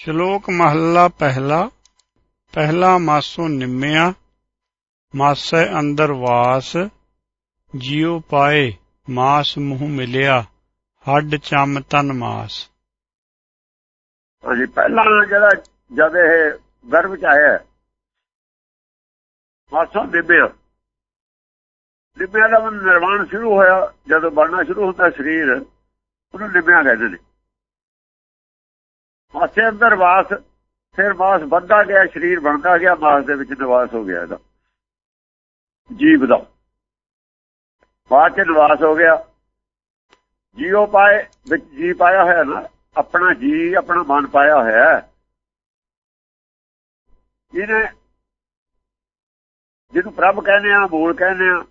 ਸ਼ਲੋਕ ਮਹੱਲਾ ਪਹਿਲਾ ਪਹਿਲਾ ਮਾਸੋ ਨਿੰਮਿਆ, ਮਾਸੈ ਅੰਦਰ ਵਾਸ, ਜਿਉ ਪਾਏ ਮਾਸ ਮੂੰਹ ਮਿਲਿਆ, ਹੱਡ ਚੰਮ ਤਨ ਮਾਸ। ਹਾਂਜੀ ਪਹਿਲਾਂ ਜਿਹੜਾ, ਜਦ ਇਹ ਗਰਭ ਚ ਆਇਆ, ਮਾਸੋਂ ਨਿਭਿਆ ਨਿਭਿਆ ਦਾ ਮਨ ਨਿਰਮਾਣ ਸ਼ੁਰੂ ਹੋਇਆ, ਜਦੋਂ ਬਣਨਾ ਸ਼ੁਰੂ ਹੁੰਦਾ ਸਰੀਰ, ਉਹਨੂੰ ਨਿਭਿਆ ਕਹਿੰਦੇ ਨੇ। ਮਾਸੇ ਅੰਦਰ ਵਾਸ, ਫਿਰ ਮਾਸ ਵੱਧਦਾ ਗਿਆ, ਸਰੀਰ ਬਣਦਾ ਗਿਆ ਮਾਸ ਦੇ ਵਿੱਚ ਨਿਵਾਸ ਹੋ ਗਿਆ ਇਹਦਾ। ਜੀਵ ਦਾ। ਬਾਅਦ ਚ ਨਿਵਾਸ ਹੋ ਗਿਆ। ਜੀਉ ਪਾਏ, ਵਿੱਚ ਜੀ ਪਾਇਆ ਹੋਇਆ ਨਾ, ਆਪਣਾ ਜੀ, ਆਪਣਾ ਮਨ ਪਾਇਆ ਹੋਇਆ। ਇਹਨੇ ਜਿਹਨੂੰ ਪ੍ਰਭ ਕਹਿੰਦੇ ਆ, ਮੂਲ ਕਹਿੰਦੇ ਆ,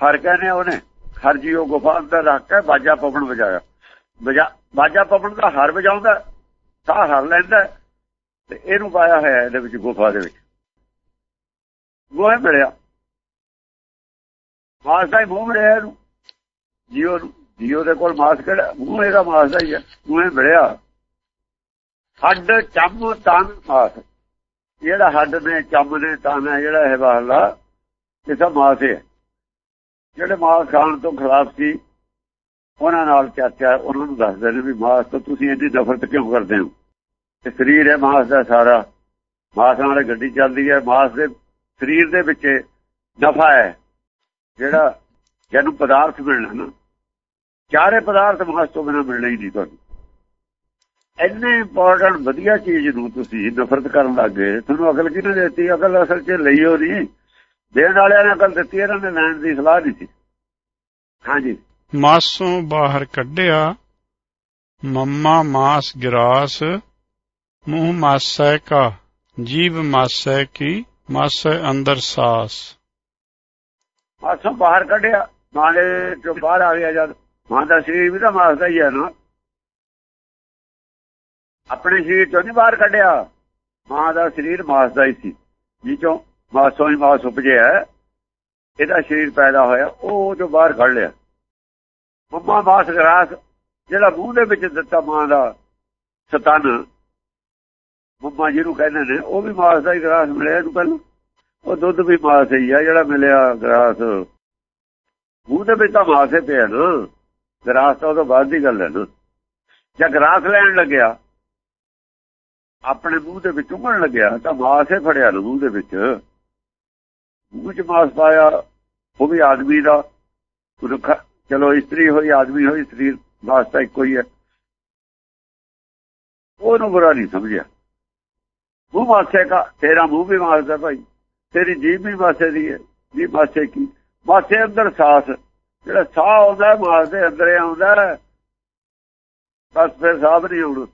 ਹਰ ਕਹਿੰਦੇ ਆ ਉਹਨੇ, ਹਰ ਜੀਉ ਗੁਫਾ ਅੰਦਰ ਰੱਖ ਕੇ ਬਾਜਾ ਪਵਨ ਵਜਾਇਆ। ਬਾਜਾ ਪਵਨ ਦਾ ਹਰ ਵਜਾਉਂਦਾ। ਸਾਹ ਹਰ ਲੈਂਦਾ ਤੇ ਇਹਨੂੰ ਪਾਇਆ ਹੋਇਆ ਇਹਦੇ ਵਿੱਚ ਗੁਫਾ ਦੇ ਵਿੱਚ। ਗੋਹੇ ਮਿਲਿਆ। ਮਾਸ ਦਾ ਹੀ ਮੂੰਹ ਮਿਲਿਆ ਇਹਨੂੰ। ਜੀਓ ਨੂੰ। ਜੀਓ ਦੇ ਕੋਲ ਮਾਸ ਕਿਹੜਾ? ਮੂੰਹ ਇਹਦਾ ਮਾਸ ਦਾ ਹੀ ਹੈ। ਮੂੰਹੇ ਮਿਲਿਆ। ਹੱਡ, ਚੰਮ, ਤਨ, ਮਾਸ। ਜਿਹੜਾ ਹੱਡ ਨੇ, ਚੰਮ ਨੇ, ਤਨ ਹੈ, ਜਿਹੜਾ ਇਹ ਬਾਹਲਾ ਇਹ ਸਭ ਮਾਸ ਹੈ। ਜਿਹੜੇ ਮਾਸ ਖਾਣ ਤੋਂ ਖਿਲਾਫ ਸੀ ਉਹਨਾਂ ਨਾਲ ਚਰਚਾ, ਉਹਨਾਂ ਨੂੰ ਦੱਸਦੇ ਨੇ ਵੀ ਮਾਸ ਤੋਂ ਤੁਸੀਂ ਇੰਨੀ ਨਫ਼ਰਤ ਕਿਉਂ ਕਰਦੇ ਹੋ? ਤੇ ਸਰੀਰ ਹੈ ਮਾਸ ਦਾ ਸਾਰਾ। ਮਾਸ ਨਾਲ ਗੱਡੀ ਚੱਲਦੀ ਹੈ, ਮਾਸ ਦੇ ਸਰੀਰ ਦੇ ਵਿੱਚ ਨਫਾ ਹੈ। ਜਿਹੜਾ ਜਿਹਨੂੰ ਪਦਾਰਥ ਮਿਲਣਾ ਨਾ, ਚਾਰੇ ਪਦਾਰਥ ਮਾਸ ਤੋਂ ਬਿਨਾਂ ਮਿਲਣਾ ਹੀ ਨਹੀਂ ਤੁਹਾਨੂੰ। ਇੰਨੇ ਇੰਪੋਰਟੈਂਟ ਵਧੀਆ ਚੀਜ਼ ਨੂੰ ਤੁਸੀਂ ਨਫ਼ਰਤ ਕਰਨ ਲੱਗੇ ਤੁਹਾਨੂੰ ਅਕਲ ਕਿਹਨੇ ਦਿੱਤੀ? ਅਕਲ ਅਸਲ 'ਚ ਲਈ ਹੋ ਨਹੀਂ ਦੇਣ ਵਾਲਿਆਂ ਨੇ ਅਕਲ ਦਿੱਤੀ, ਇਹਨਾਂ ਨੇ ਲੈਣ ਦੀ ਸਲਾਹ ਦਿੱਤੀ। ਹਾਂਜੀ। ਮਾਸੋਂ ਬਾਹਰ ਕੱਢਿਆ, ਮੰਮਾ ਮਾਸ ਗਿਰਾਸ, ਮੂੰਹ ਮਾਸੈ ਕਾ ਜੀਵ ਮਾਸੈ ਕੀ, ਮਾਸੈ ਅੰਦਰ ਸਾਸ। ਮਾਸੋਂ ਬਾਹਰ ਕੱਢਿਆ ਮਾਂ ਦੇ ਚੋਂ ਬਾਹਰ ਆ ਗਿਆ ਜਦ, ਮਾਂ ਦਾ ਸਰੀਰ ਵੀ ਤਾਂ ਮਾਸ ਦਾ ਹੀ ਹੈ ਨਾ। ਆਪਣੇ ਸਰੀਰ ਚੋਂ ਨਹੀਂ ਬਾਹਰ ਕੱਢਿਆ, ਮਾਂ ਦਾ ਸਰੀਰ ਮਾਸ ਦਾ ਹੀ ਸੀ ਜਿੱਚੋਂ ਮਾਸੋਂ ਹੀ ਮਾਸ ਉਪਜਿਆ, ਇਹਦਾ ਸਰੀਰ ਪੈਦਾ ਹੋਇਆ, ਉਹ ਜੋ ਬਾਹਰ ਕੱਢ ਲਿਆ। ਮੰਮਾ ਮਾਸ ਗਰਾਸ ਜਿਹੜਾ ਮੂੰਹ ਦੇ ਵਿੱਚ ਦਿੱਤਾ ਮਾਂ ਦਾ ਸਤਨ ਮੰਮਾ ਜਿਹਨੂੰ ਕਹਿੰਦੇ ਨੇ, ਉਹ ਵੀ ਮਾਸ ਦਾ ਹੀ ਗਰਾਸ ਮਿਲਿਆ ਇਹਨੂੰ ਪਹਿਲਾਂ। ਉਹ ਦੁੱਧ ਵੀ ਮਾਸ ਹੀ ਆ, ਜਿਹੜਾ ਮਿਲਿਆ ਗਰਾਸ। ਮੂੰਹ ਦੇ ਵਿੱਚ ਤਾਂ ਮਾਸ ਹੀ ਪਿਆ ਨਾ। ਗਰਾਸ ਤਾਂ ਉਹ ਬਾਅਦ ਦੀ ਗੱਲ ਹੈ ਨਾ। ਜਾਂ ਗਰਾਸ ਲੈਣ ਲੱਗਿਆ, ਆਪਣੇ ਮੂੰਹ ਦੇ ਵਿੱਚ ਉਗਣ ਲੱਗਿਆ, ਤਾਂ ਮਾਸ ਹੀ ਫੜਿਆ ਨਾ ਮੂੰਹ ਦੇ ਵਿੱਚ। ਮੂੰਹ 'ਚ ਮਾਸ ਪਾਇਆ, ਉਹ ਵੀ ਆਦਮੀ ਦਾ ਚਲੋ ਇਸਤਰੀ ਹੋਈ, ਆਦਮੀ ਹੋਈ, ਸਰੀਰ ਵਾਸਤਾ ਇੱਕੋ ਹੀ ਹੈ। ਉਹਨੂੰ ਬੁਰਾ ਨਹੀਂ ਸਮਝਿਆ। ਮੂੰਹ ਮਾਸੇ ਦਾ ਤੇਰਾ ਮੂੰਹ ਵੀ ਮਾਸਦਾ ਭਾਈ। ਤੇਰੀ ਜੀਭ ਵੀ ਮਾਸੇ ਦੀ ਹੈ। ਜੀ ਮਾਸੇ ਕੀ? ਮਾਸੇ ਅੰਦਰ ਸਾਸ। ਜਿਹੜਾ ਸਾਹ ਆਉਂਦਾ, ਮਾਸ ਦੇ ਅੰਦਰ ਆਉਂਦਾ, ਬਸ ਫਿਰ ਸਾਹ ਨਹੀਂ ਆਉਣਾ।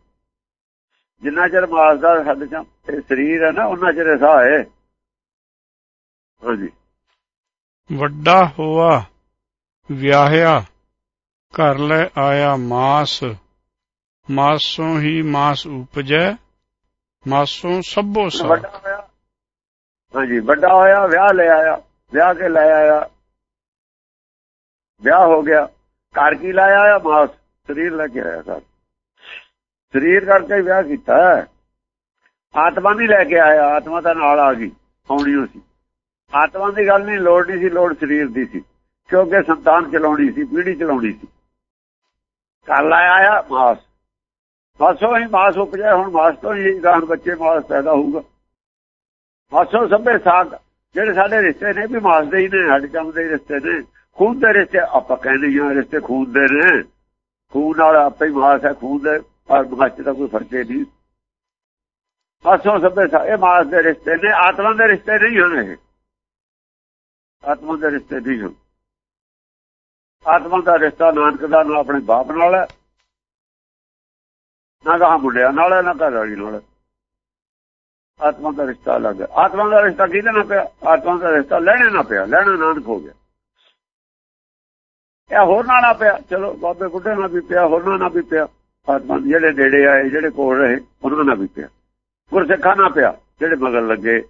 ਜਿੰਨਾ ਚਿਰ ਮਾਸ ਦਾ ਹੱਦ ਚ ਇਹ ਸਰੀਰ ਹੈ ਨਾ, ਉਹਨਾਂ ਚਿਰ ਸਾਹ ਹੈ। ਹਾਂਜੀ। ਵੱਡਾ ਹੋਆ। ਵਿਆਹਿਆ, ਘਰ ਲੈ ਆਇਆ ਮਾਸ। ਮਾਸੋਂ ਹੀ ਮਾਸ ਉਪਜੈ, ਮਾਸੋਂ ਸਭੋ ਸਾ ਵੱਡਾ ਹੋਇਆ। ਹਾਂਜੀ, ਵੱਡਾ ਹੋਇਆ, ਵਿਆਹ ਲੈ ਆਇਆ, ਵਿਆਹ ਕੇ ਲੈ ਆਇਆ। ਵਿਆਹ ਹੋ ਗਿਆ। ਘਰ ਕੀ ਲਾਇਆ ਆਇਆ? ਮਾਸ। ਸਰੀਰ ਲੈ ਕੇ ਆਇਆ ਸਰ ਸਰੀਰ ਕਰਕੇ ਵਿਆਹ ਕੀਤਾ। ਆਤਮਾ ਨਹੀਂ ਲੈ ਕੇ ਆਇਆ। ਆਤਮਾ ਤਾਂ ਨਾਲ ਆ ਗਈ ਆਉਣੀ ਸੀ। ਆਤਮਾ ਦੀ ਗੱਲ ਨਹੀਂ, ਲੋੜ ਨਹੀਂ ਸੀ, ਲੋੜ ਸਰੀਰ ਦੀ ਸੀ। ਕਿਉਂਕਿ ਸੰਤਾਨ ਚਲਾਉਣੀ ਸੀ, ਪੀੜੀ ਚਲਾਉਣੀ ਸੀ। ਕੱਲ ਆਇਆ, ਮਾਸ। ਮਾਸੋਂ ਹੀ ਮਾਸ ਉਪਜਿਆ, ਹੁਣ ਮਾਸ ਤੋਂ ਹੀ ਗਾਂ ਬੱਚੇ ਮਾਸ ਪੈਦਾ ਹੋਊਗਾ। ਮਾਸੋਂ ਸਭੇ ਸਾਥ ਜਿਹੜੇ ਸਾਡੇ ਰਿਸ਼ਤੇ ਨੇ, ਵੀ ਮਾਸ ਦੇ ਹੀ ਨੇ ਹੱਡ ਚੰਮ ਦੇ ਰਿਸ਼ਤੇ ਨੇ। ਖੂਨ ਦੇ ਰਿਸ਼ਤੇ ਆਪਾਂ ਕਹਿੰਦੇ ਹਾਂ ਰਿਸ਼ਤੇ ਖੂਨ ਦੇ ਨੇ। ਖੂਨ ਨਾਲ ਆਪੇ ਹੀ ਮਾਸ ਹੈ, ਖੂਨ ਦੇ ਪਰ ਮਾਸ ਦਾ ਕੋਈ ਫ਼ਰਕ ਨਹੀਂ। ਮਾਸੋਂ ਸਭੇ ਇਹ ਮਾਸ ਦੇ ਰਿਸ਼ਤੇ ਨੇ, ਆਤਮਾ ਦੇ ਰਿਸ਼ਤੇ ਨਹੀਂ ਹਨ ਆਤਮਾ ਦੇ ਰਿਸ਼ਤੇ ਨਹੀਂ ਹਨ ਆਤਮਾ ਦਾ ਰਿਸ਼ਤਾ ਨਾਨਕ ਦਾ ਨਾਲ ਆਪਣੇ ਬਾਪ ਨਾਲ ਹੈ। ਨਾ ਦਾ ਮੁੰਡਿਆਂ ਨਾਲ ਹੈ, ਨਾ ਘਰ ਵਾਲੀ ਨਾਲ ਆਤਮਾ ਦਾ ਰਿਸ਼ਤਾ ਅਲੱਗ ਹੈ। ਆਤਮਾ ਦਾ ਰਿਸ਼ਤਾ ਕਿਹਦੇ ਨਾਲ ਪਿਆ? ਆਤਮਾ ਦਾ ਰਿਸ਼ਤਾ ਲੈਣੇ ਨਾ ਪਿਆ। ਲੈਣਾ ਨਾਨਕ ਹੋ ਗਿਆ। ਇਹ ਹੋਰ ਨਾਲ ਪਿਆ। ਚਲੋ, ਬਾਬੇ ਬੁੱਢੇ ਨਾਲ ਵੀ ਪਿਆ ਹੋਰ ਨਾਲ ਵੀ ਪਿਆ। ਆਤਮਾ ਜਿਹੜੇ ਨੇੜੇ ਆਏ, ਜਿਹੜੇ ਕੋਲ ਰਹੇ, ਉਹਨਾਂ ਨਾਲ ਵੀ ਪਿਆ। ਗੁਰਸਿੱਖਾਂ ਨਾਲ ਪਿਆ, ਜਿਹੜੇ ਮਗਰ ਲੱਗੇ,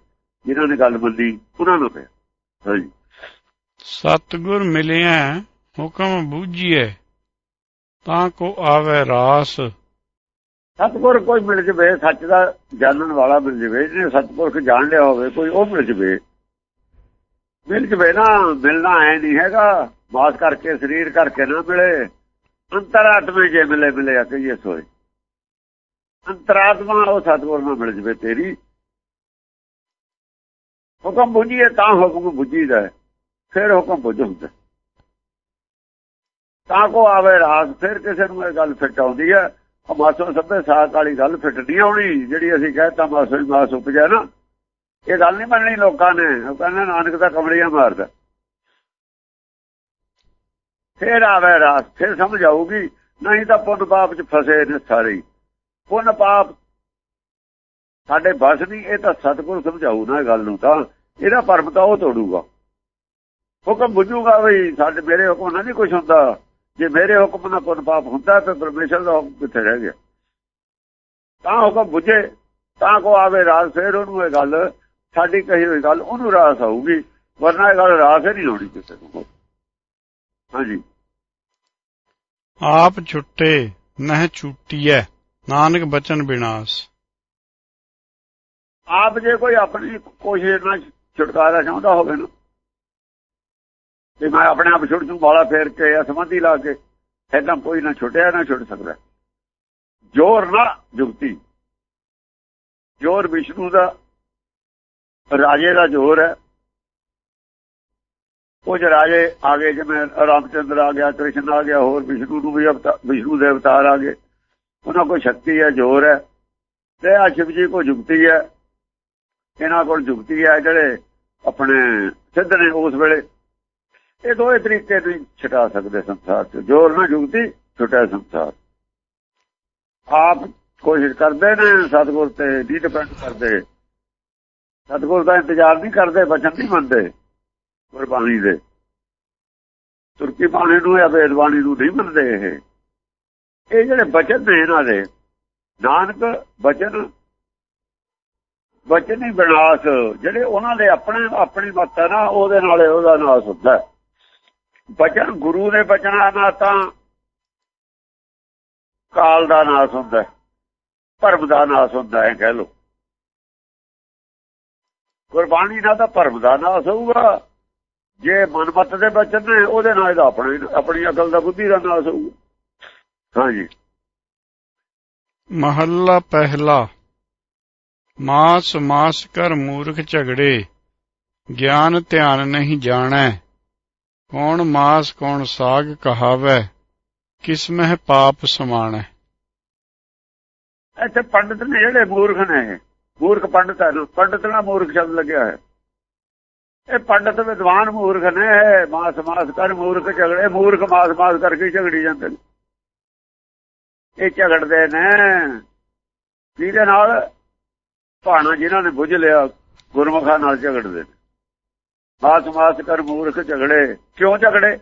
ਜਿਨ੍ਹਾਂ ਨੇ ਗੱਲ ਮੰਨੀ, ਉਹਨਾਂ ਨਾਲ ਪਿਆ। ਹਾਂਜੀ। ਸਤਗੁਰ ਮਿਲਿਆ। ਹੁਕਮ ਬੂਝੀਏ, ਤਾਂ ਕੋ ਆਵੇ ਰਾਸ। ਸਤਿਗੁਰ ਕੋਈ ਮਿਲ ਜਵੇ, ਸੱਚ ਦਾ ਜਾਣਨ ਵਾਲਾ ਮਿਲ ਜਵੇ ਜਿਹਨੇ ਸਤਿਗੁਰ ਜਾਣ ਲਿਆ ਹੋਵੇ, ਕੋਈ ਉਹ ਮਿਲ ਜਵੇ। ਮਿਲ ਜਵੇ ਨਾ, ਮਿਲਣਾ ਐ ਨਹੀਂ ਹੈਗਾ, ਬਾਸ ਕਰਕੇ, ਸਰੀਰ ਕਰਕੇ ਨਾ ਮਿਲੇ। ਅੰਤਰਾਤਮੇ ਜੇ ਮਿਲੇ ਮਿਲੇ ਆ ਕਹੀਏ ਸੋਏ। ਅੰਤਰਾਤਮਾ ਉਹ ਸਤਿਗੁਰ ਨਾਲ ਮਿਲ ਜਵੇ ਤੇਰੀ। ਹੁਕਮ ਬੁਝੀਏ ਤਾਂ ਹੁਕਮ ਬੁਝੀਦਾ ਫਿਰ ਹੁਕਮ ਬੁਝ ਹੁੰਦਾ ਤਾਂ ਕੋ ਆਵੇ ਰਾਸ ਫਿਰ ਕਿਸੇ ਨੂੰ ਇਹ ਗੱਲ ਫਿੱਟ ਆਉਂਦੀ ਹੈ। ਮਾਸੋ ਸਭੇ ਸਾਥ ਵਾਲੀ ਗੱਲ ਫਿੱਟ ਨਹੀਂ ਆਉਣੀ, ਜਿਹੜੀ ਅਸੀਂ ਕਹਿੰਦਾ ਮਾਸੋ ਮਾਸ ਉਪਜਾ ਨਾ। ਇਹ ਗੱਲ ਨਹੀਂ ਮੰਨਣੀ ਲੋਕਾਂ ਨੇ। ਉਹ ਕਹਿੰਦੇ ਨਾਨਕ ਦਾ ਕਮੜੀਆਂ ਮਾਰਦਾ। ਫੇਰ ਆਵੇ ਰਾਸ ਫਿਰ ਸਮਝ ਆਊਗੀ। ਨਹੀਂ ਤਾਂ ਪੁੰਨ ਪਾਪ ਚ ਫਸੇ ਨੇ ਸਾਰੇ ਪੁੰਨ ਪਾਪ ਸਾਡੇ ਬਸ ਨਹੀਂ, ਇਹ ਤਾਂ ਸਤਿਗੁਰ ਸਮਝਾਉ ਨਾ ਗੱਲ ਨੂੰ ਤਾਂ। ਇਹਦਾ ਪਰਮ ਤਾਂ ਉਹ ਤੋੜੂਗਾ। ਹੁਕਮ ਬੁਝੂਗਾ ਵੀ ਸਾਡੇ ਮੇਰੇ ਹੁਕਮ ਨਾਲ ਨਹੀਂ ਕੁਝ ਹੁੰਦਾ। ਜੇ ਮੇਰੇ ਹੁਕਮ ਨਾਲ ਪੁੰਨ ਪਾਪ ਹੁੰਦਾ ਤਾਂ ਪਰਮੇਸ਼ਰ ਦਾ ਹੁਕਮ ਕਿੱਥੇ ਰਹਿ ਗਿਆ? ਤਾਂ ਹੁਕਮ ਬੁਝੇ ਤਾਂ ਕੋ ਆਵੇ ਰਾਸ ਫੇਰ ਉਹਨੂੰ ਇਹ ਗੱਲ ਸਾਡੀ ਕਹੀ ਹੋਈ ਗੱਲ ਉਹਨੂੰ ਰਾਸ ਆਊਗੀ ਵਰਨਾ ਇਹ ਗੱਲ ਰਾਸ ਹੀ ਨਹੀਂ ਹੋਣੀ ਕਿਸੇ ਨੂੰ ਹਾਂਜੀ। ਆਪ ਛੁੱਟੇ ਨਹਿ ਛੁੱਟੀਐ ਨਾਨਕ ਬਚਨ ਬਿਨਾਸ਼। ਆਪ ਜੇ ਕੋਈ ਆਪਣੀ ਕੋਸ਼ਿਸ਼ ਨਾਲ ਛੁਟਕਾਰਾ ਚਾਹੁੰਦਾ ਹੋਵੇ ਨਾ ਤੇ ਮੈਂ ਆਪਣੇ ਆਪ ਛੁੱਟ ਜੂ ਬਾਲਾ ਫੇਰ ਕੇ ਅਸਮੰਧੀ ਲਾ ਕੇ। ਐਦਾਂ ਕੋਈ ਨਾ ਛੁੱਟਿਆ, ਨਾ ਛੁੱਟ ਸਕਦਾ। ਜੋਰ ਨਾ ਜੁਗਤੀ। ਜੋਰ ਵਿਸ਼ਨੂੰ ਦਾ, ਰਾਜੇ ਦਾ ਜੋਰ ਹੈ। ਉਹ ਜੇ ਰਾਜੇ ਗਏ, ਜਿਵੇਂ ਰਾਮਚੰਦਰ ਆ ਗਿਆ, ਕ੍ਰਿਸ਼ਨ ਆ ਗਿਆ, ਹੋਰ ਵਿਸ਼ਨੂੰ ਨੂੰ ਵੀ ਵਿਸ਼ਨੂੰ ਦੇ ਅਵਤਾਰ ਆ ਗਏ। ਉਹਨਾਂ ਕੋਲ ਸ਼ਕਤੀ ਹੈ, ਜੋਰ ਹੈ। ਤੇ ਆ ਸ਼ਿਵ ਜੀ ਕੋਲ ਜੁਗਤੀ ਹੈ। ਇਹਨਾਂ ਕੋਲ ਜੁਗਤੀ ਹੈ, ਜਿਹੜੇ ਆਪਣੇ ਸਿੱਧ ਨੇ ਉਸ ਵੇਲੇ। ਇਹ ਦੋਏ ਤਰੀਕੇ ਨਹੀਂ ਛਟਾ ਸਕਦੇ ਸੰਸਾਰ ਚ। ਜੋਰ ਨਾਲ ਜੁਗਤੀ ਛੁੱਟਿਆ ਸੰਸਾਰ। ਆਪ ਕੋਸ਼ਿਸ਼ ਕਰਦੇ ਨੇ, ਸਤਗੁਰ ਤੇ ਨਹੀਂ ਡਿਪੈਂਡ ਕਰਦੇ। ਸਤਗੁਰ ਦਾ ਇੰਤਜ਼ਾਰ ਨਹੀਂ ਕਰਦੇ, ਬਚਨ ਨਹੀਂ ਮੰਨਦੇ ਗੁਰਬਾਣੀ ਦੇ। ਤੁਰਕੀ ਬਾਣੀ ਨੂੰ ਜਾਂ ਵੇਦਬਾਣੀ ਨੂੰ ਨਹੀਂ ਮੰਨਦੇ ਇਹ। ਇਹ ਜਿਹੜੇ ਬਚਨ ਨੇ ਇਹਨਾਂ ਦੇ, ਨਾਨਕ ਬਚਨ ਬਚਨ ਹੀ ਵਿਨਾਸ਼। ਜਿਹੜੇ ਉਹਨਾਂ ਦੇ ਆਪਣੇ, ਆਪਣੀ ਮੱਤ ਹੈ ਨਾ, ਉਹਦੇ ਨਾਲ ਉਹਦਾ ਨਾਸ ਹੁੰਦਾ। ਬਚਨ, ਗੁਰੂ ਦੇ ਬਚਨਾਂ ਨਾਲ ਤਾਂ ਕਾਲ ਦਾ ਨਾਸ ਹੁੰਦਾ ਭਰਮ ਦਾ ਨਾਸ ਹੁੰਦਾ ਹੈ, ਕਹਿ ਲੋ ਗੁਰਬਾਣੀ ਨਾਲ ਤਾਂ ਭਰਮ ਦਾ ਨਾਸ ਹੋਊਗਾ। ਜੇ ਮਨਮਤ ਦੇ ਬਚਨ ਨੇ, ਉਹਦੇ ਨਾਲ ਇਹਦਾ ਆਪਣੀ ਆਪਣੀ ਅਕਲ ਦਾ ਬੁੱਧੀ ਦਾ ਨਾਸ ਹੋਊਗਾ। ਹਾਂਜੀ। ਮਹੱਲਾ ਪਹਿਲਾ ਮਾਸ ਮਾਸ ਕਰ ਮੂਰਖ ਝਗੜੇ, ਗਿਆਨ ਧਿਆਨ ਨਹੀਂ ਜਾਣੈ। ਕੌਣ ਮਾਸ, ਕੌਣ ਸਾਗ ਕਹਾਵੈ ਕਿਸ ਮਹਿ ਪਾਪ ਸਮਾਣੈ। ਇੱਥੇ ਪੰਡਤ ਨੇ ਜਿਹੜੇ ਮੂਰਖ ਨੇ ਮੂਰਖ ਪੰਡਤ ਹੈ, ਪੰਡਤ ਨਾਲ ਮੂਰਖ ਸ਼ਬਦ ਲੱਗਿਆ ਹੈ ਇਹ ਪੰਡਤ ਵਿਦਵਾਨ ਮੂਰਖ ਨੇ ਮਾਸ ਮਾਸ ਕਰ ਮੂਰਖ ਝਗੜੇ, ਮੂਰਖ ਮਾਸ ਮਾਸ ਕਰਕੇ ਝਗੜੀ ਜਾਂਦੇ ਨੇ। ਇਹ ਝਗੜਦੇ ਨੇ, ਜਿਹਦੇ ਨਾਲ ਭਾਣਾ ਜਿਨ੍ਹਾਂ ਨੇ ਬੁੱਝ ਲਿਆ, ਗੁਰਮੁਖਾਂ ਨਾਲ ਝਗੜਦੇ ਨੇ। ਮਾਸ ਮਾਸ ਕਰ ਮੂਰਖ ਝਗੜੇ। ਕਿਉਂ ਝਗੜੇ?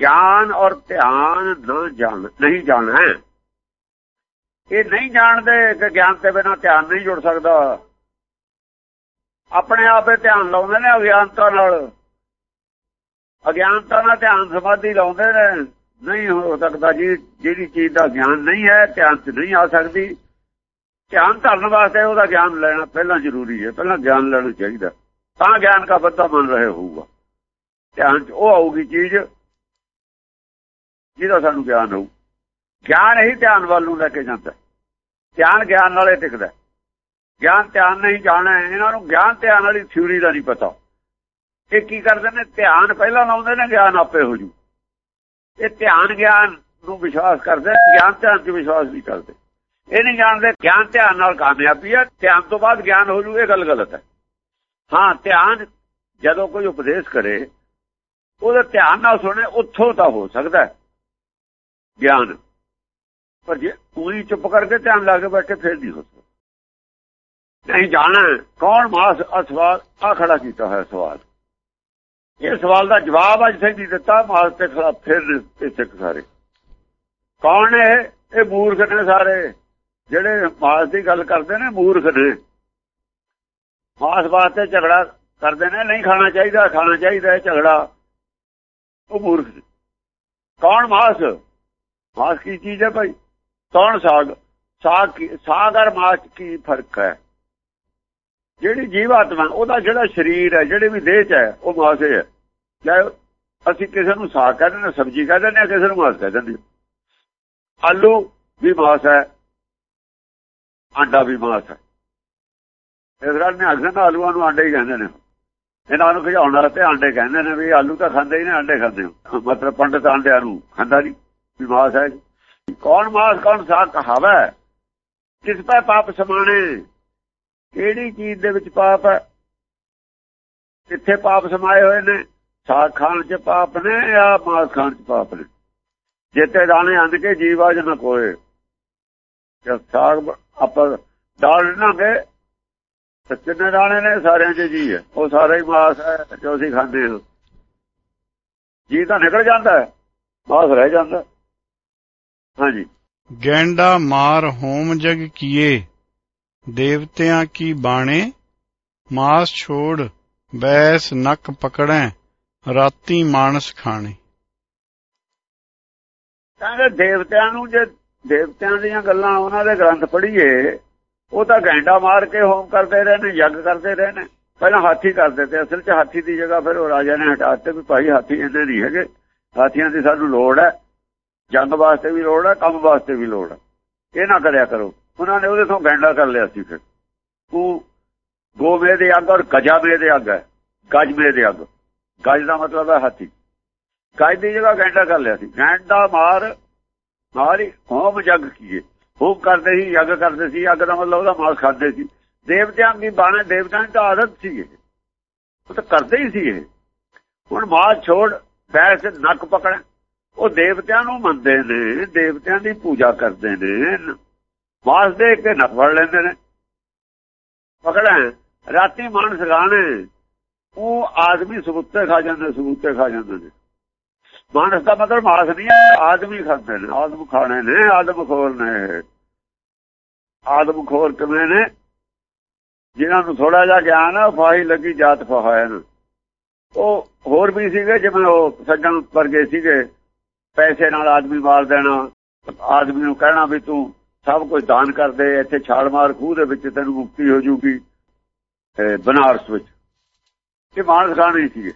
ਗਿਆਨ ਔਰ ਧਿਆਨ ਨਾ ਜਾਣ, ਨਹੀਂ ਜਾਣਾ ਇਹ ਨਹੀਂ ਜਾਣਦੇ ਕਿ ਗਿਆਨ ਤੇ ਬਿਨਾ ਧਿਆਨ ਨਹੀਂ ਜੁੜ ਸਕਦਾ। ਆਪਣੇ ਆਪੇ ਧਿਆਨ ਲਾਉਂਦੇ ਨੇ ਅਗਿਆਨਤਾ ਨਾਲ। ਅਗਿਆਨਤਾ ਨਾਲ ਧਿਆਨ ਸਮਾਧੀ ਲਾਉਂਦੇ ਨੇ। ਨਹੀਂ ਹੋ ਸਕਦਾ ਜੀ, ਜਿਹੜੀ ਚੀਜ਼ ਦਾ ਗਿਆਨ ਨਹੀਂ ਹੈ, ਧਿਆਨ 'ਚ ਨਹੀਂ ਆ ਸਕਦੀ। ਧਿਆਨ ਧਰਨ ਵਾਸਤੇ ਉਹਦਾ ਗਿਆਨ ਲੈਣਾ ਪਹਿਲਾਂ ਜ਼ਰੂਰੀ ਹੈ। ਪਹਿਲਾਂ ਗਿਆਨ ਲੈਣਾ ਚਾਹੀਦਾ। ਤਾਂ ਗਿਆਨ ਦਾ ਬੰਦਾ ਮੰਨ ਰਹੇ ਹੋਊਗਾ। ਧਿਆਨ 'ਚ ਉਹ ਆਊਗੀ ਚੀਜ਼ ਜਿਹਦਾ ਸਾਨੂੰ ਗਿਆਨ ਹੋਊ। ਗਿਆਨ ਹੀ ਧਿਆਨ ਵੱਲ ਨੂੰ ਲੈ ਕੇ ਜਾਂਦਾ। ਧਿਆਨ ਗਿਆਨ ਨਾਲੇ ਟਿਕਦਾ ਗਿਆਨ ਧਿਆਨ ਨਹੀਂ ਜਾਣਾ, ਇਹਨਾਂ ਨੂੰ ਗਿਆਨ ਧਿਆਨ ਵਾਲੀ ਥਿਊਰੀ ਦਾ ਨਹੀਂ ਪਤਾ। ਇਹ ਕੀ ਕਰਦੇ ਨੇ? ਧਿਆਨ ਪਹਿਲਾਂ ਲਾਉਂਦੇ ਨੇ, ਗਿਆਨ ਆਪੇ ਹੋ ਜੂ। ਇਹ ਧਿਆਨ ਗਿਆਨ ਨੂੰ ਵਿਸ਼ਵਾਸ ਕਰਦੇ ਗਿਆਨ ਧਿਆਨ 'ਚ ਵਿਸ਼ਵਾਸ ਨਹੀਂ ਕਰਦੇ। ਇਹ ਨਹੀਂ ਜਾਣਦੇ, ਗਿਆਨ ਧਿਆਨ ਨਾਲ ਕਾਮਯਾਬੀ ਹੈ, ਧਿਆਨ ਤੋਂ ਬਾਅਦ ਗਿਆਨ ਹੋ ਜੂ, ਇਹ ਗੱਲ ਗਲਤ ਹੈ। ਹਾਂ, ਧਿਆਨ ਜਦੋਂ ਕੋਈ ਉਪਦੇਸ਼ ਕਰੇ, ਉਹਦਾ ਧਿਆਨ ਨਾਲ ਸੁਣੇ ਉੱਥੋਂ ਤਾਂ ਹੋ ਸਕਦਾ ਗਿਆਨ। ਪਰ ਜੇ ਪੂਰੀ ਚੁੱਪ ਕਰਕੇ ਧਿਆਨ ਲਾ ਕੇ ਬੈਠੇ, ਫਿਰ ਨਹੀਂ ਹੋ ਸਕਦਾ। ਨਹੀਂ ਜਾਣਾ ਕੌਣ ਮਾਸ ਅਸਵਾਲ ਆ ਖੜਾ ਕੀਤਾ ਹੋਇਆ ਸਵਾਲ? ਇਹ ਸਵਾਲ ਦਾ ਜਵਾਬ ਅੱਜ ਸਹੀ ਨਹੀਂ ਦਿੱਤਾ, ਮਾਸ ਤੇ ਖਿਲਾਫ ਫਿਰ ਇਹ ਸਾਰੇ। ਕੌਣ ਨੇ ਇਹ ਮੂਰਖ ਨੇ ਸਾਰੇ। ਜਿਹੜੇ ਮਾਸ ਦੀ ਗੱਲ ਕਰਦੇ ਨੇ, ਮੂਰਖ ਨੇ। ਮਾਸ ਵਾਸਤੇ ਝਗੜਾ ਕਰਦੇ ਨੇ, ਨਹੀਂ ਖਾਣਾ ਚਾਹੀਦਾ ਖਾਣਾ ਚਾਹੀਦਾ ਹੈ ਝਗੜਾ। ਉਹ ਮੂਰਖ ਕੌਣ ਮਾਸ? ਮਾਸ ਕੀ ਚੀਜ਼ ਹੈ ਭਾਈ? ਕੌਣ ਸਾਗ? ਸਾਗ ਕੀ ਸਾਗਰ ਮਾਸ ਕੀ ਫ਼ਰਕ ਹੈ? ਜਿਹੜੀ ਜੀਵਾਤਮਾ, ਉਹਦਾ ਜਿਹੜਾ ਸਰੀਰ ਹੈ, ਜਿਹੜੇ ਵੀ ਦੇਹ ਚ ਹੈ, ਉਹ ਮਾਸ ਹੈ ਅਸੀਂ ਕਿਸੇ ਨੂੰ ਸਾਗ ਕਹਿੰਦੇ ਨੇ ਸਬਜ਼ੀ ਕਹਿੰਦੇ ਨੇ ਕਿਸੇ ਨੂੰ ਮਾਸ ਕਹਿੰਦੇ ਨੇ ਆਲੂ ਵੀ ਮਾਸ ਹੈ, ਆਂਡਾ ਵੀ ਮਾਸ ਹੈ। ਇਸ ਗੱਲ ਨੇ ਅਗਨ ਆਲੂਆਂ ਨੂੰ ਆਂਡੇ ਹੀ ਕਹਿੰਦੇ ਨੇ। ਇਹਨਾਂ ਨੂੰ ਖਿਜਾਉਣ ਵਾਸਤੇ ਆਂਡੇ ਕਹਿੰਦੇ ਨੇ ਵੀ ਆਲੂ ਤਾਂ ਖਾਂਦੇ ਹੀ ਨੇ, ਆਂਡੇ ਖਾਂਦੇ ਮਤਲਬ ਪੰਡਤ ਆਂਡਿਆਂ ਨੂੰ ਖਾਂਦਾ ਨਹੀਂ, ਵੀ ਮਾਸ ਹੈ। ਕੌਣ ਮਾਸ, ਕੌਣ ਸਾਗ ਕਹਾਵਾ ਕਿਸ ਪੈ ਪਾਪ ਸਮਾਣੇ? ਕਿਹੜੀ ਚੀਜ਼ ਦੇ ਵਿੱਚ ਪਾਪ ਹੈ? ਕਿੱਥੇ ਪਾਪ ਸਮਾਏ ਹੋਏ ਨੇ? ਸਾਗ ਖਾਣ 'ਚ ਪਾਪ ਨੇ ਜਾਂ ਮਾਸ ਖਾਣ 'ਚ ਪਾਪ ਨੇ? ਜਿੱਤੇ ਦਾਣੇ ਅੰਦ ਕੇ ਜੀਵਾ ਜਨ ਕੋਏ। ਜਦ ਸਾਗ ਆਪਾਂ ਦਾਲ ਕਿੰਨੇ ਦਾਣੇ ਨੇ? ਸਾਰਿਆਂ 'ਚ ਜੀ ਹੈ। ਉਹ ਸਾਰਾ ਹੀ ਮਾਸ ਹੈ ਜੋ ਅਸੀਂ ਖਾਂਦੇ ਹਾਂ। ਜੀ ਤਾਂ ਨਿਕਲ ਜਾਂਦਾ ਹੈ। ਮਾਸ ਰਹਿ ਜਾਂਦਾ। ਹਾਂਜੀ। ਗੈਂਡਾ ਮਾਰ ਹੋਮ ਜਗ ਕੀਏ ਦੇਵਤਿਆਂ ਕੀ ਬਾਣੇ? ਮਾਸ ਛੋੜ ਬੈਸ ਨੱਕ ਪਕੜੈ ਰਾਤੀ ਮਾਨਸ ਖਾਣੇ। ਕਹਿੰਦੇ ਦੇਵਤਿਆਂ ਨੂੰ ਜੇ ਦੇਵਤਿਆਂ ਦੀਆਂ ਗੱਲਾਂ ਉਹਨਾਂ ਦੇ ਗ੍ਰੰਥ ਪੜ੍ਹੀਏ ਉਹ ਤਾਂ ਗੈਂਡਾ ਮਾਰ ਕੇ ਹੋਮ ਕਰਦੇ ਰਹੇ ਨੇ ਯੱਗ ਕਰਦੇ ਰਹੇ ਨੇ। ਪਹਿਲਾਂ ਹਾਥੀ ਕਰਦੇ ਤੇ ਅਸਲ 'ਚ ਹਾਥੀ ਦੀ ਜਗ੍ਹਾ ਫਿਰ ਉਹ ਰਾਜਾ ਨੇ ਹਟਾ ਦਿੱਤੇ ਵੀ ਭਾਈ ਹਾਥੀ ਇਹਦੇ ਨਹੀਂ ਹੈਗੇ। ਹਾਥੀਆਂ ਦੀ ਸਾਨੂੰ ਲੋੜ ਹੈ। ਜੰਗ ਵਾਸਤੇ ਵੀ ਲੋੜ ਹੈ, ਕੰਮ ਵਾਸਤੇ ਵੀ ਲੋੜ ਹੈ। ਇਹ ਨਾ ਕਰਿਆ ਕਰੋ। ਉਹਨਾਂ ਨੇ ਉਹਦੇ ਤੋਂ ਗੈਂਡਾ ਕਰ ਲਿਆ ਸੀ ਫਿਰ। ਉਹ ਗੋਵੇ ਦੇ ਅੱਗ ਔਰ ਗਜਾਵੇ ਦੇ ਅੱਗ ਹੈ। ਗਜਵੇ ਦੇ ਅੱਗ। ਗਜ ਦਾ ਮਤਲਬ ਹੈ ਹਾਥੀ। ਗਜ ਦੀ ਜਗ੍ਹਾ ਗੈਂਡਾ ਕਰ ਲਿਆ ਸੀ। ਗੈਂਡਾ ਮਾਰ, ਮਾਰੀ ਹੋਮ ਜਗ ਕੀਏ। ਹੋਮ ਕਰਦੇ ਸੀ ਯੱਗ ਕਰਦੇ ਸੀ, ਅੱਗ ਦਾ ਮਤਲਬ ਉਹਦਾ ਮਾਸ ਖਾਂਦੇ ਸੀ। ਦੇਵਤਿਆਂ ਦੀ ਬਾਣੇ, ਦੇਵਤਿਆਂ ਦੀ ਤਾਂ ਆਦਤ ਸੀ ਉਹ ਤਾਂ ਕਰਦੇ ਹੀ ਸੀ ਇਹ। ਹੁਣ ਮਾਸ ਛੋੜ, ਬੈਸ, ਨੱਕ ਪਕੜ ਉਹ ਦੇਵਤਿਆਂ ਨੂੰ ਮੰਨਦੇ ਨੇ, ਦੇਵਤਿਆਂ ਦੀ ਪੂਜਾ ਕਰਦੇ ਨੇ। ਮਾਸ ਦੇ ਕੇ ਨੱਕ ਫੜ ਲੈਂਦੇ ਨੇ। ਪਕੜਾਂ, ਰਾਤੀ ਮਾਨਸ ਗਾਣੇ, ਉਹ ਆਦਮੀ ਸਬੂਤੇ ਖਾ ਜਾਂਦੇ ਸਬੂਤੇ ਖਾ ਜਾਂਦੇ ਨੇ। ਮਾਨਸ ਦਾ ਮਤਲਬ ਮਾਸ ਨਹੀਂ ਹੈ, ਆਦਮੀ ਖਾਂਦੇ ਨੇ, ਆਦਮ ਖਾਣੇ ਨੇ, ਆਦਮ ਖੋਰ ਨੇ। ਆਦਮ ਖੋਰ ਕਿਵੇਂ ਨੇ? ਜਿਨ੍ਹਾਂ ਨੂੰ ਥੋੜਾ ਜਿਹਾ ਗਿਆਨ ਹੈ ਫਾਹੀ ਲੱਗੀ, ਜਾਤ ਫਹਾਇਨ। ਉਹ ਹੋਰ ਵੀ ਸੀਗੇ, ਜਿਵੇਂ ਉਹ ਸੱਜਣ ਵਰਗੇ ਸੀਗੇ, ਪੈਸੇ ਨਾਲ ਆਦਮੀ ਮਾਰ ਦੇਣਾ, ਆਦਮੀ ਨੂੰ ਕਹਿਣਾ ਵੀ ਤੂੰ ਸਭ ਕੁਝ ਦਾਨ ਕਰ ਦੇ, ਇੱਥੇ ਛਾਲ ਮਾਰ, ਖੂਹ ਦੇ ਵਿੱਚ ਤੈਨੂੰ ਮੁਕਤੀ ਹੋ ਜੂਗੀ ਬਨਾਰਸ ਵਿੱਚ। ਇਹ ਮਾਨਸ ਖਾਣੇ ਸੀਗੇ।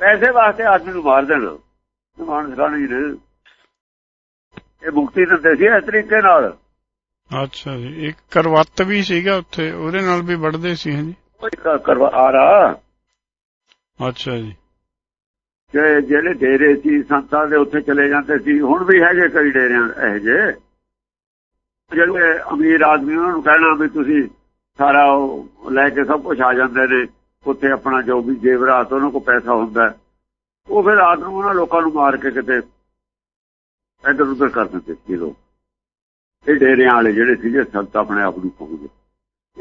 ਪੈਸੇ ਵਾਸਤੇ ਆਦਮੀ ਨੂੰ ਮਾਰ ਦੇਣਾ। ਮਾਨਸ ਖਾਣੇ ਨੇ ਇਹ ਮੁਕਤੀ ਦਿੰਦੇ ਸੀ ਇਸ ਤਰੀਕੇ ਨਾਲ। ਅੱਛਾ ਜੀ ਇੱਕ ਕਰਵੱਤ ਵੀ ਸੀਗਾ ਉੱਥੇ ਉਹਦੇ ਨਾਲ ਵੀ ਵੜਦੇ ਸੀ ਹਾਂਜੀ? ਕਰਵਾ ਆ ਰਹਾ ਅੱਛਾ ਜੀ। ਕਿ ਜਿਹੜੇ ਡੇਰੇ ਸੀ ਸੰਤਾਂ ਦੇ ਉੱਥੇ ਚਲੇ ਜਾਂਦੇ ਸੀ ਹੁਣ ਵੀ ਹੈਗੇ ਕਈ ਡੇਰਿਆਂ ਇਹ ਜੇ ਜਿਹੜੇ ਅਮੀਰ ਆਦਮੀ ਉਹਨਾਂ ਨੂੰ ਕਹਿਣਾ ਵੀ ਤੁਸੀਂ ਸਾਰਾ ਲੈ ਕੇ ਸਭ ਕੁਝ ਆ ਜਾਂਦੇ ਨੇ। ਉੱਥੇ ਆਪਣਾ ਜੋ ਵੀ ਜੇਵਰਾਤ ਉਹਨਾਂ ਕੋਲ ਪੈਸਾ ਹੁੰਦਾ ਉਹ ਫਿਰ ਰਾਤ ਨੂੰ ਉਹਨਾਂ ਲੋਕਾਂ ਨੂੰ ਮਾਰ ਕੇ ਕਿਤੇ ਇੱਧਰ ਉੱਧਰ ਕਰ ਦਿੰਦੇ ਸੀ ਲੋਕ। ਇਹ ਡੇਰਿਆਂ ਵਾਲੇ ਜਿਹੜੇ ਸੀਗੇ, ਸੰਤ ਆਪਣੇ ਆਪ ਨੂੰ ਪਹੁੰਚੇ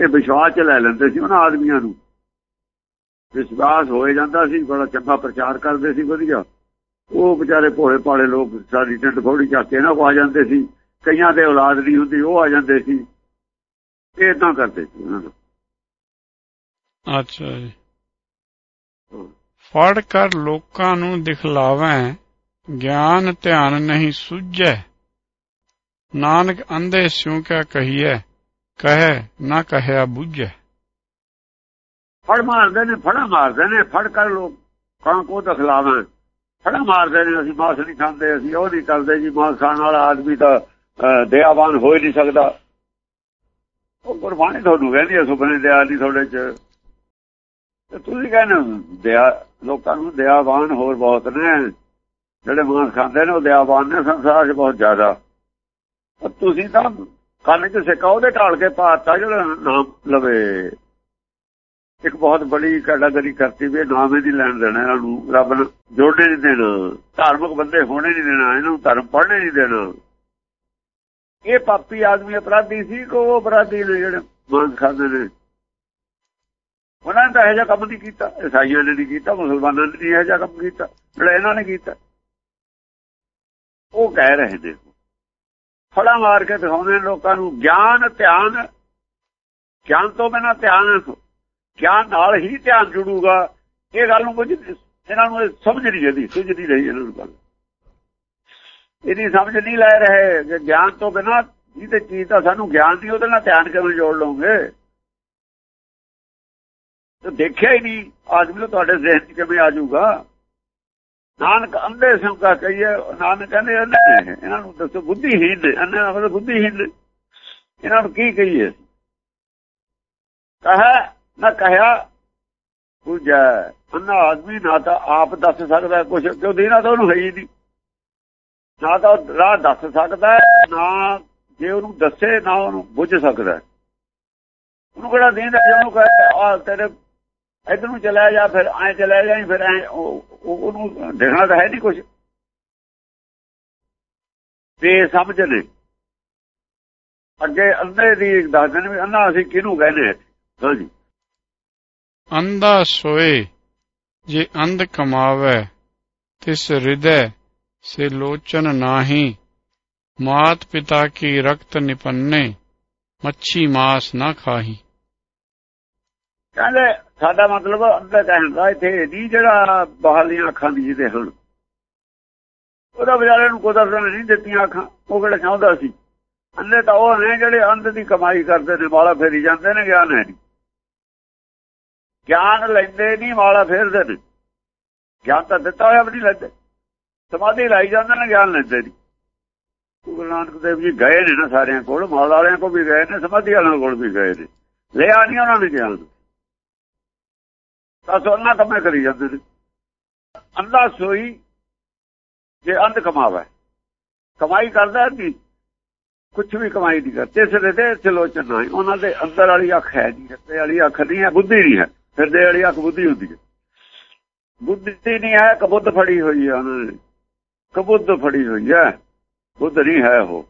ਇਹ ਵਿਸ਼ਵਾਸ ਚ ਲੈ ਲੈਂਦੇ ਸੀ ਉਹਨਾਂ ਆਦਮੀਆਂ ਨੂੰ। ਵਿਸ਼ਵਾਸ ਹੋਏ ਜਾਂਦਾ ਸੀ, ਬੜਾ ਚੰਗਾ ਪ੍ਰਚਾਰ ਕਰਦੇ ਸੀ, ਵਧੀਆ। ਉਹ ਵਿਚਾਰੇ ਭੋਲੇ ਪਾਲੇ ਲੋਕ ਸਾਡੀ ਟੰਡ ਖੋੜੀ ਚੱਕ ਕੇ ਨਾ ਕੋ ਆ ਜਾਂਦੇ ਸੀ। ਕਈਆਂ ਦੇ ਔਲਾਦ ਨਹੀਂ ਹੁੰਦੀ, ਉਹ ਆ ਜਾਂਦੇ ਸੀ। ਇਹ ਇਦਾਂ ਕਰਦੇ ਸੀ ਉਹਨਾਂ ਨੂੰ। ਅੱਛਾ ਜੀ। ਫੜ ਕਰ ਲੋਕਾਂ ਨੂੰ ਦਿਖਲਾਵੇਂ, ਗਿਆਨ ਧਿਆਨ ਨਹੀਂ ਸੁਝੈ। ਨਾਨਕ ਅੰਧੇ ਸਿਉ ਕਿਆ ਕਹੀਐ, ਕਹੇ ਨਾ ਕਹਿਆ ਬੁੱਝੈ। ਫੜ ਮਾਰਦੇ ਨੇ, ਫੜਾ ਮਾਰਦੇ ਨੇ, ਫੜ ਕਰ ਲੋਕ ਕਾਂ ਕੋ ਦਿਖਲਾਵੇਂ। ਫੜਾ ਮਾਰਦੇ ਨੇ, ਅਸੀਂ ਮਾਸ ਨਹੀਂ ਖਾਂਦੇ, ਅਸੀਂ ਉਹ ਨਹੀਂ ਕਰਦੇ ਜੀ, ਮਾਸ ਖਾਣ ਵਾਲਾ ਆਦਮੀ ਤਾਂ ਦਇਆਵਾਨ ਹੋ ਹੀ ਨਹੀਂ ਸਕਦਾ। ਉਹ ਗੁਰਬਾਣੀ ਤੁਹਾਨੂੰ ਕਹਿੰਦੀ ਹੈ, ਸੁਪਨੇ ਦਿਆ ਨਹੀਂ ਤੁਹਾਡੇ ਚ। ਤੇ ਤੁਸੀਂ ਕਹਿੰਦੇ ਦਇਆ, ਲੋਕਾਂ ਨੂੰ ਦਇਆਵਾਨ ਹੋਰ ਬਹੁਤ ਨੇ। ਜਿਹੜੇ ਮਾਸ ਖਾਂਦੇ ਨੇ, ਉਹ ਦਇਆਵਾਨ ਨੇ, ਸੰਸਾਰ 'ਚ ਬਹੁਤ ਜ਼ਿਆਦਾ। ਤੁਸੀਂ ਤਾਂ ਕੰਨ 'ਚ ਸਿੱਕਾ, ਉਹਦੇ ਢਾਲ ਕੇ ਪਾਤਾ ਜਿਹੜਾ ਨਾਮ ਲਵੇ। ਇੱਕ ਬਹੁਤ ਬੜੀ ਕੈਟਾਗਰੀ ਕਰਤੀ ਵੀ ਨਾਮ ਹੀ ਨਹੀਂ ਲੈਣ ਦੇਣਾ, ਇਹਨਾਂ ਨੂੰ ਰੱਬ ਨੂੰ ਜੋੜਨੇ ਨਹੀਂ ਦੇਣਾ। ਧਾਰਮਿਕ ਬੰਦੇ ਹੋਣੇ ਨਹੀਂ ਦੇਣਾ, ਇਹਨਾਂ ਨੂੰ ਧਰਮ ਪੜ੍ਹਨੇ ਨਹੀਂ ਦੇਣਾ। ਇਹ ਪਾਪੀ ਆਦਮੀ ਅਪਰਾਧੀ ਸੀ ਕੋ ਉਹ ਅਪਰਾਧੀ ਨੇ ਜਿਹੜੇ ਮਾਂਸ ਖਾਂਦੇ ਨੇ? ਉਹਨਾਂ ਨੇ ਤਾਂ ਇਹ ਜਿਹਾ ਕੰਮ ਨਹੀਂ ਕੀਤਾ ਇਸਾਈਆਂ ਨੇ ਨਹੀਂ ਕੀਤਾ, ਮੁਸਲਮਾਨਾਂ ਨੇ ਨਹੀਂ ਇਹ ਜਿਹਾ ਕੰਮ ਕੀਤਾ, ਜਿਹੜਾ ਇਹਨਾਂ ਨੇ ਕੀਤਾ। ਉਹ ਕਹਿ ਰਹੇ ਨੇ, ਫੜਾ ਮਾਰ ਕੇ ਦਿਖਾਉਂਦੇ ਲੋਕਾਂ ਨੂੰ, ਗਿਆਨ, ਧਿਆਨ, ਗਿਆਨ ਤੋਂ ਬਿਨਾ ਧਿਆਨ ਗਿਆਨ ਨਾਲ ਹੀ ਧਿਆਨ ਜੁੜੂਗਾ, ਇਹ ਗੱਲ ਨੂੰ ਕੁਝ ਇਹਨਾਂ ਨੂੰ ਸਮਝ ਨਹੀਂ ਜਾਂਦੀ ਸੁਝ ਨਹੀਂ ਰਹੀ ਇਹਨਾਂ ਨੂੰ ਗੱਲ। ਇਹਦੀ ਸਮਝ ਨਹੀਂ ਲੈ ਰਹੇ ਗਿਆਨ ਤੋਂ ਬਿਨਾ ਇਹ ਤੇ ਚੀਜ਼ ਤਾਂ ਸਾਨੂੰ ਗਿਆਨ ਦੀ ਉਹਦੇ ਨਾਲ ਧਿਆਨ ਕਿਵੇਂ ਜੋੜ ਲਓਗੇ ਦੇਖਿਆ ਹੀ ਨਹੀਂ। ਆਦਮੀ ਨੂੰ ਤੁਹਾਡੇ ਜ਼ਿਹਨ 'ਚ ਕਿਵੇਂ ਆ ਜਾਊਗਾ? ਨਾਨਕ ਅੰਧੇ ਸਿੰਘ ਕਹੀਏ, ਨਾਨਕ ਕਹਿੰਦੇ ਅੰਨੇ ਇਹਨਾਂ ਨੂੰ ਦੱਸੋ ਬੁੱਧੀਹੀਨ ਨੇ। ਅੰਨੇ ਮਤਲਬ ਬੁੱਧੀਹੀਨ ਇਹਨਾਂ ਨੂੰ ਕੀ ਕਹੀਏ? ਕਹਾ, ਨਾ ਕਹਿਆ, ਪੁੱਜਾ। ਅੰਨਾ ਆਦਮੀ ਨਾ ਤਾਂ ਆਪ ਦੱਸ ਸਕਦਾ ਕੁਝ ਕਿਉਂ ਦੀਨਾ ਤਾਂ ਉਹਨੂੰ ਹੈ ਹੀ ਨਹੀਂ। ਨਾ ਤਾਂ ਉਹ ਰਾਹ ਦੱਸ ਸਕਦਾ ਨਾ ਜੇ ਉਹਨੂੰ ਦੱਸੇ, ਨਾ ਉਹਨੂੰ ਬੁੱਝ ਸਕਦਾ ਉਹਨੂੰ ਕਿਹੜਾ ਦੇਂਦਾ ਜੇ ਉਹਨੂੰ ਕਹੇ ਆ ਤੇਰੇ ਇਧਰ ਨੂੰ ਚਲਾ ਜਾ, ਫਿਰ ਐ ਚਲਾ ਜਾਈ ਫਿਰ ਐ ਉਹਨੂੰ ਦੇਖਣਾ ਤਾਂ ਹੈ ਨਹੀਂ ਕੁਝ ਤੇ ਸਮਝ ਲੈ ਅੱਗੇ ਅੰਦੇ ਦੀ ਇੱਕ ਦੱਸ ਦਿਨ ਵੀ ਅੰਨਾ ਅਸੀਂ ਕਿਹਨੂੰ ਕਹਿੰਦੇ ਹਾਂਜੀ ਅੰਦਾ ਸੋਏ, ਜੇ ਅੰਧ ਕਮਾਵੇ, ਤਿਸ ਹਿਰਦੈ ਸੇ ਲੋਚਨ ਨਾਹੀ ਮਾਤ ਪਿਤਾ ਕੀ ਰਕਤ ਨਿਪੰਨੇ, ਮੱਛੀ ਮਾਸ ਨਾ ਖਾਹੀ। ਕਹਿੰਦੇ ਸਾਡਾ ਮਤਲਬ ਅੰਦਰ ਕਹਿੰਦਾ ਇੱਥੇ ਨਹੀਂ ਜਿਹੜਾ ਬਾਹਰਲੀਆਂ ਅੱਖਾਂ ਦੀ ਜਿਹਦੇ ਹਨ ਉਹਦਾ ਵਿਚਾਰੇ ਨੂੰ ਕੁਦਰਤ ਨੇ ਨਹੀਂ ਦਿੱਤੀਆਂ ਅੱਖਾਂ, ਉਹ ਕਿਹੜਾ ਚਾਹੁੰਦਾ ਸੀ। ਅੰਨੇ ਤਾਂ ਉਹ ਨੇ ਜਿਹੜੇ ਅੰਧ ਦੀ ਕਮਾਈ ਕਰਦੇ ਨੇ, ਮਾਲਾ ਫੇਰੀ ਜਾਂਦੇ ਨੇ ਗਿਆਨ ਹੈ ਨਹੀਂ। ਗਿਆਨ ਲੈਂਦੇ ਨਹੀਂ, ਮਾਲਾ ਫੇਰਦੇ ਨੇ। ਗਿਆਨ ਤਾਂ ਦਿੱਤਾ ਹੋਇਆ ਵੀ ਨਹੀਂ ਲੈਂਦੇ। ਸਮਾਧੀ ਲਾਈ ਜਾਂਦੇ ਨੇ, ਗਿਆਨ ਲੈਂਦੇ ਨਹੀਂ। ਗੁਰੂ ਨਾਨਕ ਦੇਵ ਜੀ ਗਏ ਨੇ ਨਾ ਸਾਰਿਆਂ ਕੋਲ, ਮਾਲਾ ਵਾਲਿਆਂ ਕੋਲ ਵੀ ਗਏ ਨੇ, ਸਮਾਧੀ ਵਾਲਿਆਂ ਕੋਲ ਵੀ ਗਏ ਨੇ। ਲਿਆ ਨਹੀਂ ਉਹਨਾਂ ਨੇ ਗਿਆਨ। ਬਸ ਸੋਨਾ ਕੰਮੇ ਕਰੀ ਜਾਂਦੇ ਨੇ ਅੰਧਾ ਸੋਈ ਜੇ ਅੰਧ ਕਮਾਵੇ। ਕਮਾਈ ਕਰਦਾ ਨਹੀਂ। ਕੁਝ ਵੀ ਕਮਾਈ ਨਹੀਂ ਕਰਦਾ। ਇਸ ਦੇ ਚਲੋਚਨ ਨਹੀਂ ਉਹਨਾਂ ਦੇ ਅੰਦਰ ਵਾਲੀ ਅੱਖ ਹੈ ਨਹੀਂ। ਹਿੱਤੇ ਵਾਲੀ ਅੱਖ ਨਹੀਂ ਹੈ, ਬੁੱਧੀ ਨਹੀਂ ਹੈ। ਫਿਰਦੇ ਵਾਲੀ ਅੱਖ ਬੁੱਧੀ ਹੁੰਦੀ ਹੈ। ਬੁੱਧੀ ਨਹੀਂ ਹੈ ਕਬੁੱਧ ਫੜੀ ਹੋਈ ਹੈ ਉਹਨਾਂ ਨੇ। ਕਬੁੱਧ ਫੜੀ ਹੋਈ ਹੈ। ਬੁੱਧ ਨਹੀਂ ਹੈ ਉਹ।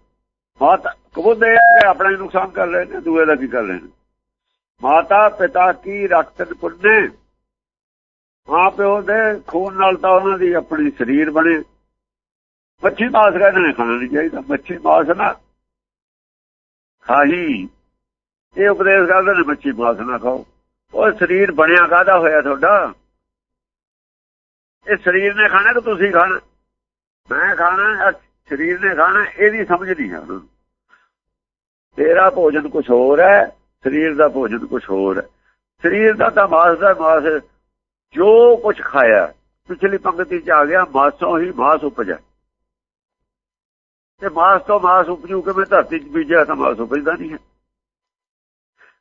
ਮਾਤਾ ਕਬੁੱਧ ਇਹ ਆਪਣਾ ਨੁਕਸਾਨ ਕਰ ਰਹੇ ਨੇ, ਦੂਏ ਦਾ ਕੀ ਕਰ ਰਹੇ ਨੇ? ਮਾਤਾ, ਪਿਤਾ ਕੀ ਰਕਤ ਪੁੰਨੇ ਮਾਂ ਪਿਓ ਦੇ ਖੂਨ ਨਾਲ ਤਾਂ ਉਹਨਾਂ ਦੀ ਆਪਣੀ ਸਰੀਰ ਬਣੇ। ਮੱਛੀ ਮਾਸ ਕਹਿੰਦੇ ਨੇ, ਖਾਣਾ ਨਹੀਂ ਚਾਹੀਦਾ। ਮੱਛੀ ਮਾਸ ਨਾ ਖਾਹੀ। ਇਹ ਉਪਦੇਸ਼ ਕਰਦੇ ਨੇ, ਮੱਛੀ ਮਾਸ ਨਾ ਖਾਓ। ਉਹ ਸਰੀਰ ਬਣਿਆ ਕਾਦਾ ਹੋਇਆ ਤੁਹਾਡਾ? ਇਹ ਸਰੀਰ ਨੇ ਖਾਣਾ ਕਿ ਤੁਸੀਂ ਖਾਣਾ? ਮੈਂ ਖਾਣਾ ਸਰੀਰ ਨੇ ਖਾਣਾ, ਇਹਦੀ ਸਮਝ ਨਹੀਂ ਆ ਉਹਨਾਂ ਤੇਰਾ ਭੋਜਨ ਕੁਝ ਹੋਰ ਹੈ, ਸਰੀਰ ਦਾ ਭੋਜਨ ਕੁਝ ਹੋਰ ਹੈ। ਸਰੀਰ ਦਾ ਤਾਂ ਮਾਸ ਦਾ ਮਾਸ ਜੋ ਕੁਝ ਖਾਇਆ, ਪਿਛਲੀ ਪੰਕਤੀ ਚ ਆ ਗਿਆ, ਮਾਸੋਂ ਹੀ ਮਾਸ ਉਪਜਾ ਤੇ ਮਾਸ ਤੋਂ ਮਾਸ ਉਪਜੂ ਕਿਵੇਂ? ਧਰਤੀ ਚ ਬੀਜਿਆ ਤਾਂ ਮਾਸ ਉਪਜਦਾ ਨਹੀਂ ਹੈ।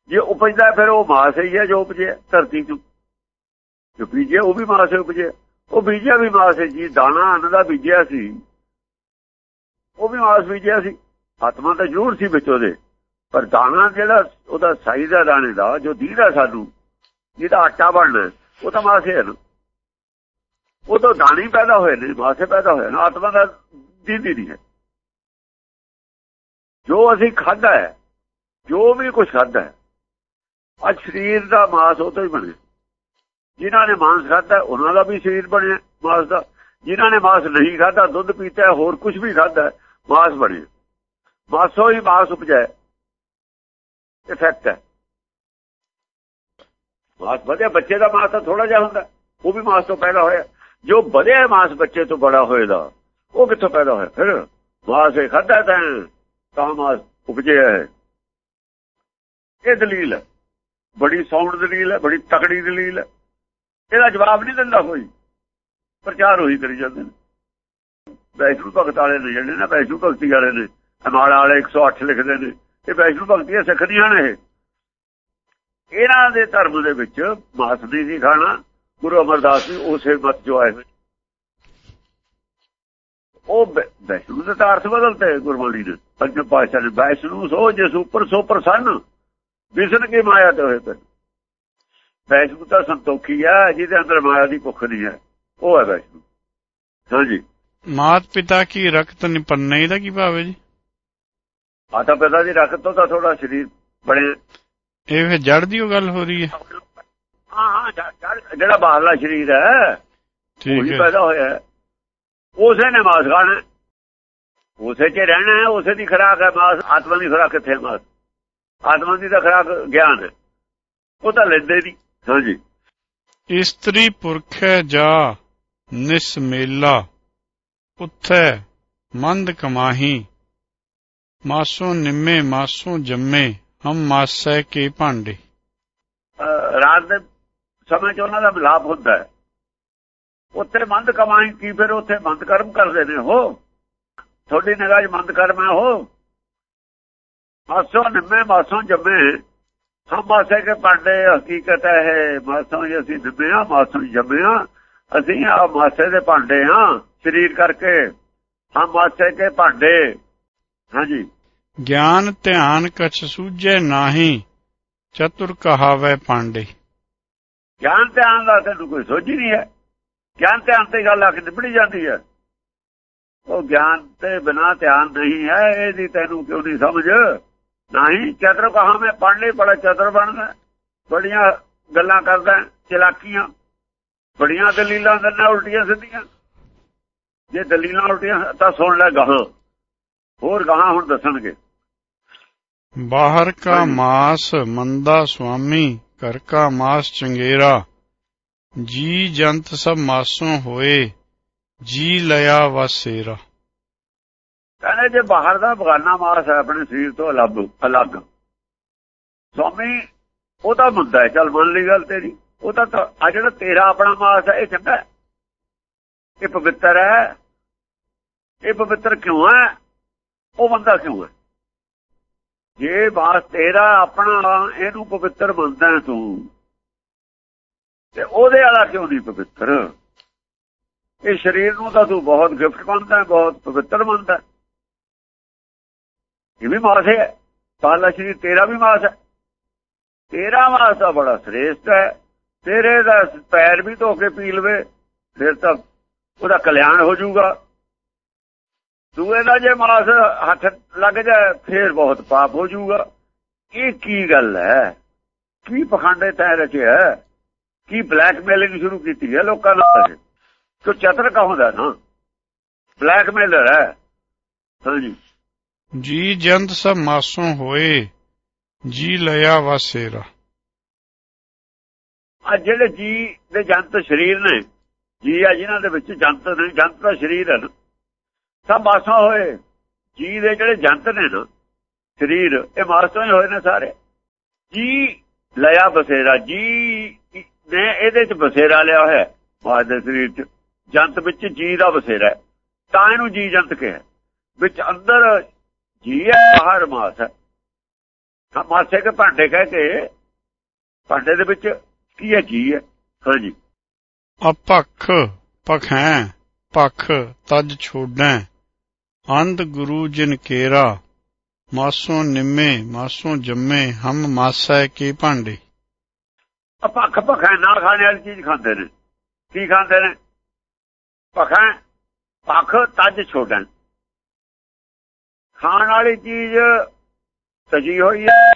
ਜੇ ਉਪਜਦਾ ਫਿਰ ਉਹ ਮਾਸ ਹੀ ਹੈ ਜੋ ਉਪਜਿਆ, ਧਰਤੀ ਚ। ਜੋ ਬੀਜਿਆ, ਉਹ ਵੀ ਮਾਸ ਉਪਜਿਆ। ਉਹ ਬੀਜਿਆ ਵੀ ਮਾਸ ਹੈ ਜੀ ਦਾਣਾ ਅੰਨ ਦਾ ਬੀਜਿਆ ਸੀ। ਉਹ ਵੀ ਮਾਸ ਬੀਜਿਆ ਸੀ। ਆਤਮਾ ਤਾਂ ਜ਼ਰੂਰ ਸੀ ਵਿੱਚ ਉਹਦੇ। ਪਰ ਦਾਣਾ ਜਿਹੜਾ, ਉਹਦਾ ਸਾਈਜ਼ ਦਾ ਦਾਣੇ ਦਾ, ਜੋ ਦੀਦਾ ਸਾਨੂੰ, ਜਿਹਦਾ ਆਟਾ ਬਣਨਾ ਉਹ ਤਾਂ ਮਾਸ ਹੈ ਨਾ ਉਹ ਤਾਂ ਦਾਣੀ ਪੈਦਾ ਹੋਏ ਨੇ, ਮਾਸੇ ਪੈਦਾ ਹੋਏ ਨੇ, ਆਤਮਾ ਦਾ ਦੀਦੀ ਨਹੀਂ ਹੈ। ਜੋ ਅਸੀਂ ਖਾਦਾ ਹੈ, ਜੋ ਵੀ ਕੁਝ ਖਾਦਾ ਹੈ, ਅੱਜ ਸਰੀਰ ਦਾ ਮਾਸ ਉਹ ਤੋਂ ਹੀ ਬਣਿਆ। ਜਿਨ੍ਹਾਂ ਨੇ ਮਾਸ ਖਾਦਾ ਉਹਨਾਂ ਦਾ ਵੀ ਸਰੀਰ ਬਣਿਆ ਮਾਸ ਦਾ। ਜਿਨ੍ਹਾਂ ਨੇ ਮਾਸ ਨਹੀਂ ਖਾਦਾ ਦੁੱਧ ਪੀਤਾ ਹੋਰ ਕੁਝ ਵੀ ਖਾਦਾ ਮਾਸ ਬਣਿਆ। ਮਾਸੋ ਹੀ ਮਾਸ ਉਪਜਾਏ ਇਫੈਕਟ ਹੈ। ਮਾਸ ਵਧਿਆ, ਬੱਚੇ ਦਾ ਮਾਸ ਤਾਂ ਥੋੜਾ ਜਿਹਾ ਹੁੰਦਾ। ਉਹ ਵੀ ਮਾਸ ਤੋਂ ਪੈਦਾ ਹੋਇਆ। ਜੋ ਵਧਿਆ ਮਾਸ ਬੱਚੇ ਤੋਂ ਬੜਾ ਹੋਏਗਾ, ਉਹ ਕਿੱਥੋਂ ਪੈਦਾ ਹੋਇਆ? ਫਿਰ ਮਾਸ ਇਹ ਖਾਦਾ ਤਾਂ ਤਾਂ ਮਾਸ ਉਪਜਿਆ ਹੈ। ਇਹ ਦਲੀਲ ਹੈ। ਬੜੀ ਸੌਂਡ ਦਲੀਲ ਹੈ, ਬੜੀ ਤਕੜੀ ਦਲੀਲ ਹੈ। ਇਹਦਾ ਜਵਾਬ ਨਹੀਂ ਦਿੰਦਾ ਕੋਈ। ਪ੍ਰਚਾਰ ਹੋਈ ਕਰੀ ਜਾਂਦੇ ਨੇ। ਵੈਸ਼ਨੂ ਭਗਤ ਵਾਲੇ ਨੇ ਜਿਹੜੇ ਨਾ, ਵੈਸ਼ਨੂ ਭਗਤੀ ਵਾਲੇ ਨੇ, ਅਮਾਲਾ ਵਾਲੇ 108 ਲਿਖਦੇ ਨੇ। ਇਹ ਵੈਸ਼ਨੂ ਭਗਤੀਆਂ ਸਿੱਖਦੀਆਂ ਨੇ ਇਹ। ਇਹਨਾਂ ਦੇ ਧਰਮ ਦੇ ਵਿੱਚ ਮਾਸ ਦੀ ਸੀ ਖਾਣਾ ਗੁਰੂ ਅਮਰਦਾਸ ਜੀ ਉਸੇ ਮਤ ਜੋ ਆਏ ਹੋਏ। ਉਹ ਵੈਸ਼ਨੂ ਦੇ ਅਰਥ ਬਦਲਤੇ ਗੁਰਬਾਣੀ ਨੇ ਪੰਜ ਪਾਸ਼ਾ ਨੇ ਵੈਸ਼ਨੂ ਸੋ ਜਿਸ ਉੱਪਰ ਸੋ ਪ੍ਰਸੰਨ ਵਿਸ਼ਨ ਕੀ ਮਾਇਆ ਤੇ ਹੋਏ ਤੇ ਵੈਸ਼ਨੂ ਤਾਂ ਸੰਤੋਖੀ ਹੈ ਜਿਹਦੇ ਅੰਦਰ ਮਾਇਆ ਦੀ ਭੁੱਖ ਨਹੀਂ ਹੈ। ਉਹ ਹੈ ਵੈਸ਼ਨੂ। ਹਾਂਜੀ। ਮਾਤ ਪਿਤਾ ਕੀ ਰਕਤ ਨਿਪੰਨੇ ਦਾ ਕੀ ਭਾਵ ਹੈ ਜੀ? ਮਾਤਾ ਪਿਤਾ ਦੀ ਰਕਤ ਤੋਂ ਤਾਂ ਥੋੜਾ ਸਰੀਰ ਬੜੇ ਇਹ ਫਿਰ ਜੜ ਦੀ ਉਹ ਗੱਲ ਹੋ ਰਹੀ ਹੈ। ਹਾਂ ਹਾਂ ਜਿਹੜਾ ਬਾਹਰਲਾ ਸਰੀਰ ਹੈ ਠੀਕ ਹੈ। ਪੈਦਾ ਹੋਇਆ ਉਸੇ ਨੇ ਮਾਸ ਖਾਣਾ। ਉਸੇ 'ਚ ਰਹਿਣਾ ਹੈ ਉਸੇ ਦੀ ਖਰਾਕ ਹੈ ਮਾਸ ਆਤਮਾ ਦੀ ਖਰਾਕ ਕਿੱਥੇ ਮਾਸ? ਆਤਮਾ ਦੀ ਤਾਂ ਖਰਾਕ ਗਿਆਨ ਹੈ। ਉਹ ਤਾਂ ਲੈਂਦੇ ਨਹੀਂ ਹਾਂਜੀ। ਇਸਤਰੀ ਪੁਰਖੈ ਜਾ ਨਿਸਮੇਲਾ ਉਥੈ ਮੰਦ ਕਮਾਹੀ ਮਾਸੋਂ ਨਿੰਮੇ ਮਾਸੋਂ ਜੰਮੇ। ਹਮ ਮਾਸੈ ਕੇ ਭਾਂਡੇ? ਰਾਤ ਦੇ ਸਮੇਂ 'ਚ ਉਹਨਾਂ ਦਾ ਮਿਲਾਪ ਹੁੰਦਾ ਹੈ। ਉੱਥੇ ਮੰਦ ਕਮਾਈ ਕੀ ਫਿਰ ਉੱਥੇ ਮੰਦ ਕਰਮ ਕਰਦੇ ਨੇ? ਉਹ ਤੁਹਾਡੀ ਨਿਗਾਹ 'ਚ ਮੰਦ ਕਰਮ ਹੈ ਉਹ ਮਾਸੋਂ ਨਿੰਮੇ, ਮਾਸੋਂ ਜੰਮੇ। ਹਮ ਮਾਸੇ ਕੇ ਭਾਂਡੇ, ਹਕੀਕਤ ਹੈ ਮਾਸੋਂ ਹੀ ਅਸੀਂ ਨਿੰਮੇ ਆ ਮਾਸੋਂ ਹੀ ਜੰਮੇ ਆ ਅਸੀਂ ਆ ਮਾਸੇ ਦੇ ਭਾਂਡੇ ਹਾਂ, ਸਰੀਰ ਕਰਕੇ। ਹਮ ਮਾਸੇ ਕੇ ਭਾਂਡੇ। ਹਾਂਜੀ। ਗਿਆਨ ਧਿਆਨ ਕਛ ਸੂਝੈ ਨਾਹੀ, ਚਤੁਰ ਕਹਾਵੈ ਪਾਂਡੇ। ਗਿਆਨ ਧਿਆਨ ਦਾ ਤੈਨੂੰ ਕੋਈ ਸੋਝ ਹੀ ਨਹੀਂ ਹੈ। ਗਿਆਨ ਧਿਆਨ ਤੇ ਗੱਲ ਆ ਕੇ ਨਿਬੜੀ ਜਾਂਦੀ ਹੈ। ਉਹ ਗਿਆਨ ਤੇ ਬਿਨਾ ਧਿਆਨ ਨਹੀਂ ਹੈ, ਇਹਦੀ ਤੈਨੂੰ ਕਿਉਂ ਨਹੀਂ ਸਮਝ? ਨਹੀਂ, ਚਤੁਰ ਕਹਾ ਮੈਂ ਪੜ੍ਹ ਲਈ ਬੜਾ ਚਤੁਰ ਬਣਦਾ। ਬੜੀਆਂ ਗੱਲਾਂ ਕਰਦਾ, ਚਲਾਕੀਆਂ। ਬੜੀਆਂ ਦਲੀਲਾਂ ਦਿੰਦਾ ਉਲਟੀਆਂ ਸਿੱਧੀਆਂ। ਜੇ ਦਲੀਲਾਂ ਉਲਟੀਆਂ, ਤਾਂ ਸੁਣ ਲੈ ਗਾਹਾਂ ਹੋਰ ਗਾਹਾਂ ਹੁਣ ਦੱਸਣਗੇ। ਬਾਹਰ ਕਾ ਮਾਸ ਮੰਦਾ ਸੁਆਮੀ ਘਰ ਕਾ ਮਾਸ ਚੰਗੇਰਾ। ਜੀ ਜੰਤ ਸਭ ਮਾਸੋਂ ਹੋਏ ਜੀ ਲਿਆ ਵਸੇਰਾ ਕਹਿੰਦੇ ਜੇ ਬਾਹਰ ਦਾ ਬਗਾਨਾ ਮਾਸ ਹੈ ਆਪਣੇ ਸਰੀਰ ਤੋਂ ਅਲੱਗ ਅਲੱਗ। ਸਵਾਮੀ ਉਹ ਤਾਂ ਮੁੱਦਾ ਹੈ ਚੱਲ ਮੰਨ ਲਈ ਗੱਲ ਤੇਰੀ। ਉਹ ਤਾਂ ਆ ਜਿਹੜਾ ਤੇਰਾ ਆਪਣਾ ਮਾਸ ਹੈ ਇਹ ਚੰਗਾ ਹੈ। ਇਹ ਪਵਿੱਤਰ ਹੈ। ਇਹ ਪਵਿੱਤਰ ਕਿਉਂ ਹੈ? ਉਹ ਬੰਦਾ ਕਿਉਂ ਹੈ? ਜੇ ਮਾਸ ਤੇਰਾ ਆਪਣਾ ਇਹਨੂੰ ਪਵਿੱਤਰ ਮੰਨਦਾ ਤੂੰ, ਤੇ ਉਹਦੇ ਵਾਲਾ ਕਿਉਂ ਨਹੀਂ ਪਵਿੱਤਰ? ਇਹ ਸਰੀਰ ਨੂੰ ਤਾਂ ਤੂੰ ਬਹੁਤ ਗਿਫਟ ਮੰਨਦਾ ਬਹੁਤ ਪਵਿੱਤਰ ਮੰਨਦਾ ਇਹ ਵੀ ਮਾਸ ਹੈ। ਪਾਲਾ ਸ਼ਰੀਰ ਤੇਰਾ ਵੀ ਮਾਸ ਹੈ। ਤੇਰਾ ਮਾਸ ਤਾਂ ਬੜਾ ਸ੍ਰੇਸ਼ਟ ਹੈ। ਤੇਰੇ ਦਾ ਪੈਰ ਵੀ ਧੋ ਕੇ ਪੀ ਲਵੇ, ਫਿਰ ਤਾਂ ਉਹਦਾ ਕਲਿਆਣ ਹੋ ਜਾਊਗਾ। ਦੂਏ ਦਾ ਜੇ ਮਾਸ ਹੱਥ ਲੱਗ ਜਾਏ ਫਿਰ ਬਹੁਤ ਪਾਪ ਹੋ ਜਾਊਗਾ। ਇਹ ਕੀ ਗੱਲ ਹੈ? ਕੀ ਪਖੰਡੇ ਤੈ ਰਚਿਆ ਕੀ ਬਲੈਕਮੇਲਿੰਗ ਸ਼ੁਰੂ ਕੀਤੀ ਹੈ ਲੋਕਾਂ ਨਾਲ? ਤੋ ਚਤਰ ਕਾ ਹੁੰਦਾ ਨਾ? ਬਲੈਕਮੇਲਰ ਹੈ। ਹਾਂਜੀ ਜੀ। ਜੰਤ ਸਭ ਮਾਸੋਂ ਹੋਏ ਜੀ ਲਿਆ ਵਸੇਰਾ ਆ ਜਿਹੜੇ ਜੀ ਦੇ ਜੰਤ ਸਰੀਰ ਨੇ ਜੀ ਆ ਜਿਨ੍ਹਾਂ ਦੇ ਵਿੱਚ ਜੰਤ ਨੇ ਜੰਤ ਦਾ ਸਰੀਰ ਹੈ ਨਾ। ਸਭ ਮਾਸੋਂ ਹੋਏ। ਜੀ ਦੇ ਜਿਹੜੇ ਜੰਤ ਨੇ ਨਾ, ਸਰੀਰ, ਇਹ ਮਾਸੋਂ ਹੀ ਹੋਏ ਨੇ ਸਾਰੇ। ਜੀ ਲਿਆ ਬਸੇਰਾ, ਜੀ ਨੇ ਇਹਦੇ ਚ ਬਸੇਰਾ ਲਿਆ ਹੋਇਆ। ਮਾਸ ਦੇ ਸਰੀਰ ਚ, ਜੰਤ ਵਿੱਚ ਜੀ ਦਾ ਬਸੇਰਾ ਹੈ। ਤਾਂ ਇਹਨੂੰ ਜੀ ਜੰਤ ਕਿਹਾ। ਵਿੱਚ ਅੰਦਰ ਜੀ ਹੈ, ਬਾਹਰ ਮਾਸ ਹੈ। ਮਾਸੇ ਕੇ ਭਾਂਡੇ ਕਹਿ ਕੇ, ਭਾਂਡੇ ਦੇ ਵਿੱਚ ਕੀ ਹੈ? ਜੀ ਹੈ। ਹਾਂਜੀ ਅਪਖ ਪਖੈ, ਪਖ ਤਜ ਛੋਡੈ ਅੰਧ ਗੁਰੂ ਜਿਨ ਕੇਰਾ, ਮਾਸੋਂ ਨਿੰਮੇ, ਮਾਸੋਂ ਜੰਮੇ, ਹਮ ਮਾਸੈ ਕੇ ਭਾਂਡੇ। ਪੱਖ ਪਖੈ ਨਾ ਖਾਣੇ ਵਾਲੀ ਚੀਜ਼ ਖਾਂਦੇ ਨੇ। ਕੀ ਖਾਂਦੇ ਨੇ? ਪਖੈ ਪੱਖ ਤਜ ਛੋਡਣ। ਖਾਣ ਵਾਲੀ ਚੀਜ਼ ਸਜੀ ਹੋਈ ਹੈ,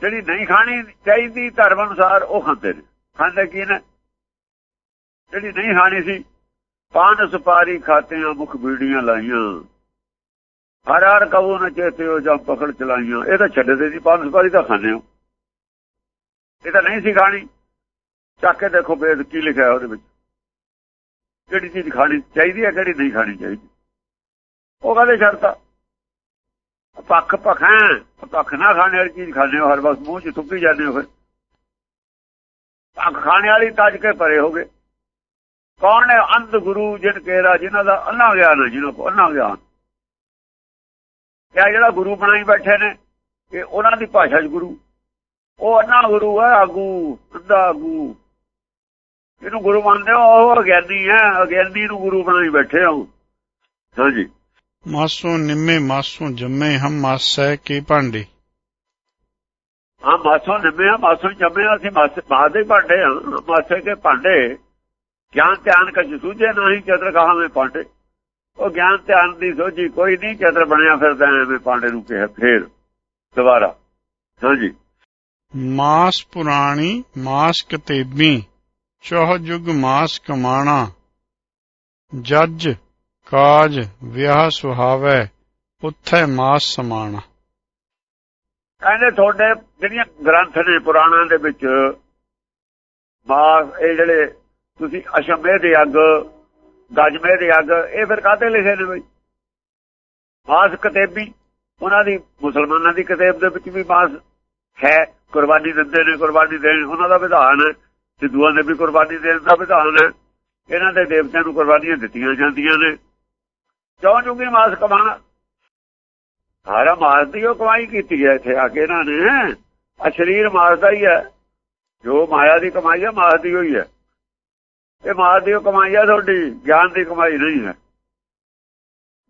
ਜਿਹੜੀ ਨਹੀਂ ਖਾਣੀ ਚਾਹੀਦੀ ਧਰਮ ਅਨੁਸਾਰ ਉਹ ਖਾਂਦੇ ਨੇ। ਖਾਂਦੇ ਕੀ ਨੇ? ਜਿਹੜੀ ਨਹੀਂ ਖਾਣੀ ਸੀ, ਪਾਨ ਸੁਪਾਰੀ ਖਾਤਿਆਂ ਮੁਖ ਬੀੜੀਆਂ ਲਾਈਆਂ। ਹਰ ਹਰ ਕਬੂ ਨ ਚੇਤੇ ਜਾਂ ਪਕੜ ਚਲਾਈਆਂ। ਇਹ ਤਾਂ ਛੱਡਦੇ ਸੀ ਪਾਨ ਸੁਪਾਰੀ ਤਾਂ ਖਾਂਦੇ ਹੋ। ਇਹ ਤਾਂ ਨਹੀਂ ਸੀ ਖਾਣੀ। ਚੱਕ ਕੇ ਦੇਖੋ ਬੇਦ ਕੀ ਲਿਖਿਆ ਉਹਦੇ ਵਿੱਚ। ਕਿਹੜੀ ਚੀਜ਼ ਖਾਣੀ ਚਾਹੀਦੀ ਹੈ, ਕਿਹੜੀ ਨਹੀਂ ਖਾਣੀ ਚਾਹੀਦੀ। ਉਹ ਕਹਿੰਦੇ ਛੱਡਤਾ ਪੱਖ ਪਖਾਂ ਪੱਖ ਨਾ ਖਾਣੇ ਵਾਲੀ ਚੀਜ਼ ਖਾਣੇ ਹੋ, ਹਰ ਵਕਤ ਮੂੰਹ 'ਚ ਥੁੱਕੀ ਜਾਂਦੇ ਹੋ ਫਿਰ। ਪੱਖ ਖਾਣੇ ਵਾਲੀ ਤੱਜ ਕੇ ਪਰੇ ਹੋ ਗਏ ਕੌਣ ਹੈ ਅੰਧ ਗੁਰੂ ਜਿਨ ਕੇਰਾ, ਜਿਨ੍ਹਾਂ ਦਾ ਅੰਨਾ ਗਿਆਨ ਹੈ ਜਿਹਨਾਂ ਕੋ ਅੰਨਾ ਗਿਆਨ। ਇਹ ਜਿਹੜਾ ਗੁਰੂ ਬਣਾਈ ਬੈਠੇ ਨੇ ਇਹ ਉਹਨਾਂ ਦੀ ਭਾਸ਼ਾ 'ਚ ਗੁਰੂ। ਉਹ ਅੰਨਾ ਗੁਰੂ ਹੈ ਆਗੂ ਅੰਦਾ ਆਗੂ। ਇਹਨੂੰ ਗੁਰੂ ਮੰਨਦੇ ਹੋ ਉਹ ਅਗਿਆਨੀ ਹੈ ਅਗਿਆਨੀ ਨੂੰ ਗੁਰੂ ਬਣਾਈ ਬੈਠੇ ਹੋ ਹਾਂਜੀ ਮਾਸੋਂ ਨਿੰਮੇ ਮਾਸੋਂ ਜੰਮੇ ਹਮ ਮਾਸੈ ਕੇ ਭਾਂਡੇ। ਹਾਂ ਮਾਸੋਂ ਨਿੰਮੇ ਆ ਮਾਸੋਂ ਜੰਮੇ ਅਸੀਂ ਮਾਸੇ ਬਾਦੇ ਭਾਂਡੇ ਆ। ਮਾਸੇ ਕੇ ਭਾਂਡੇ ਗਿਆਨ ਧਿਆਨ ਕਾ ਸੂਝੇ ਨਹੀਂ ਚਤਰ ਕਹਾ ਮੈਂ ਪਾਂਡੇ ਉਹ ਗਿਆਨ ਧਿਆਨ ਦੀ ਸੋਝੀ ਕੋਈ ਨਹੀਂ ਚਤਰ ਬਣਿਆ ਫਿਰਦਾ ਐਵੇਂ ਪਾਂਡੇ ਨੂੰ ਕਿਹਾ ਫੇਰ ਦੁਬਾਰਾ। ਹਾਂਜੀ। ਮਾਸ ਪੁਰਾਣੀ ਮਾਸ ਕਤੇਬੀ ਚੌਹ ਜੁਗ ਮਾਸ ਕਮਾਣਾ। ਜੱਜ ਕਾਜ ਵਿਆਹ ਸੁਹਾਵੈ ਉੱਥੇ ਮਾਸ ਸਮਾਣਾ। ਕਹਿੰਦੇ ਤੁਹਾਡੇ ਜਿਹੜੀਆਂ ਗ੍ਰੰਥ ਨੇ ਪੁਰਾਣਾਂ ਦੇ ਵਿੱਚ ਮਾਸ ਇਹ ਜਿਹੜੇ ਤੁਸੀਂ ਅਸ਼ਮੇ ਦੇ ਅੱਗ ਗਜਮੇ ਦੇ ਅੱਗ, ਇਹ ਫਿਰ ਕਾਹਦੇ ਲਿਖੇ ਨੇ ਬਈ ਮਾਸ ਕਤੇਬੀ, ਉਹਨਾਂ ਦੀ, ਮੁਸਲਮਾਨਾਂ ਦੀ ਕਿਤਾਬ ਦੇ ਵਿੱਚ ਵੀ ਮਾਸ ਹੈ, ਕੁਰਬਾਨੀ ਦਿੰਦੇ ਨੇ, ਕੁਰਬਾਨੀ ਦੇਣ, ਉਹਨਾਂ ਦਾ ਵਿਧਾਨ ਹੈ ਹਿੰਦੂਆਂ ਦੇ ਵੀ ਕੁਰਬਾਨੀ ਦੇਣ ਦਾ ਵਿਧਾਨ ਹੈ, ਇਹਨਾਂ ਦੇ ਦੇਵਤਿਆਂ ਨੂੰ ਕੁਰਬਾਨੀਆਂ ਦਿੱਤੀਆਂ ਜਾਂਦੀਆਂ ਨੇ। ਕਿਉਂ ਜੁਗੀ ਮਾਸ ਕਮਾਣਾ ਸਾਰਾ ਮਾਸ ਦੀ ਉਹ ਕਮਾਈ ਕੀਤੀ ਹੈ ਇੱਥੇ ਆ ਕੇ ਇਹਨਾਂ ਨੇ ਆ ਸਰੀਰ ਮਾਸ ਦਾ ਹੀ ਹੈ, ਜੋ ਮਾਇਆ ਦੀ ਕਮਾਈ ਹੈ, ਮਾਸ ਦੀ ਹੋਈ ਹੈ। ਇਹ ਮਾਸ ਦੀ ਕਮਾਈ ਹੈ ਤੁਹਾਡੀ, ਗਿਆਨ ਦੀ ਕਮਾਈ ਨਹੀਂ ਹੈ।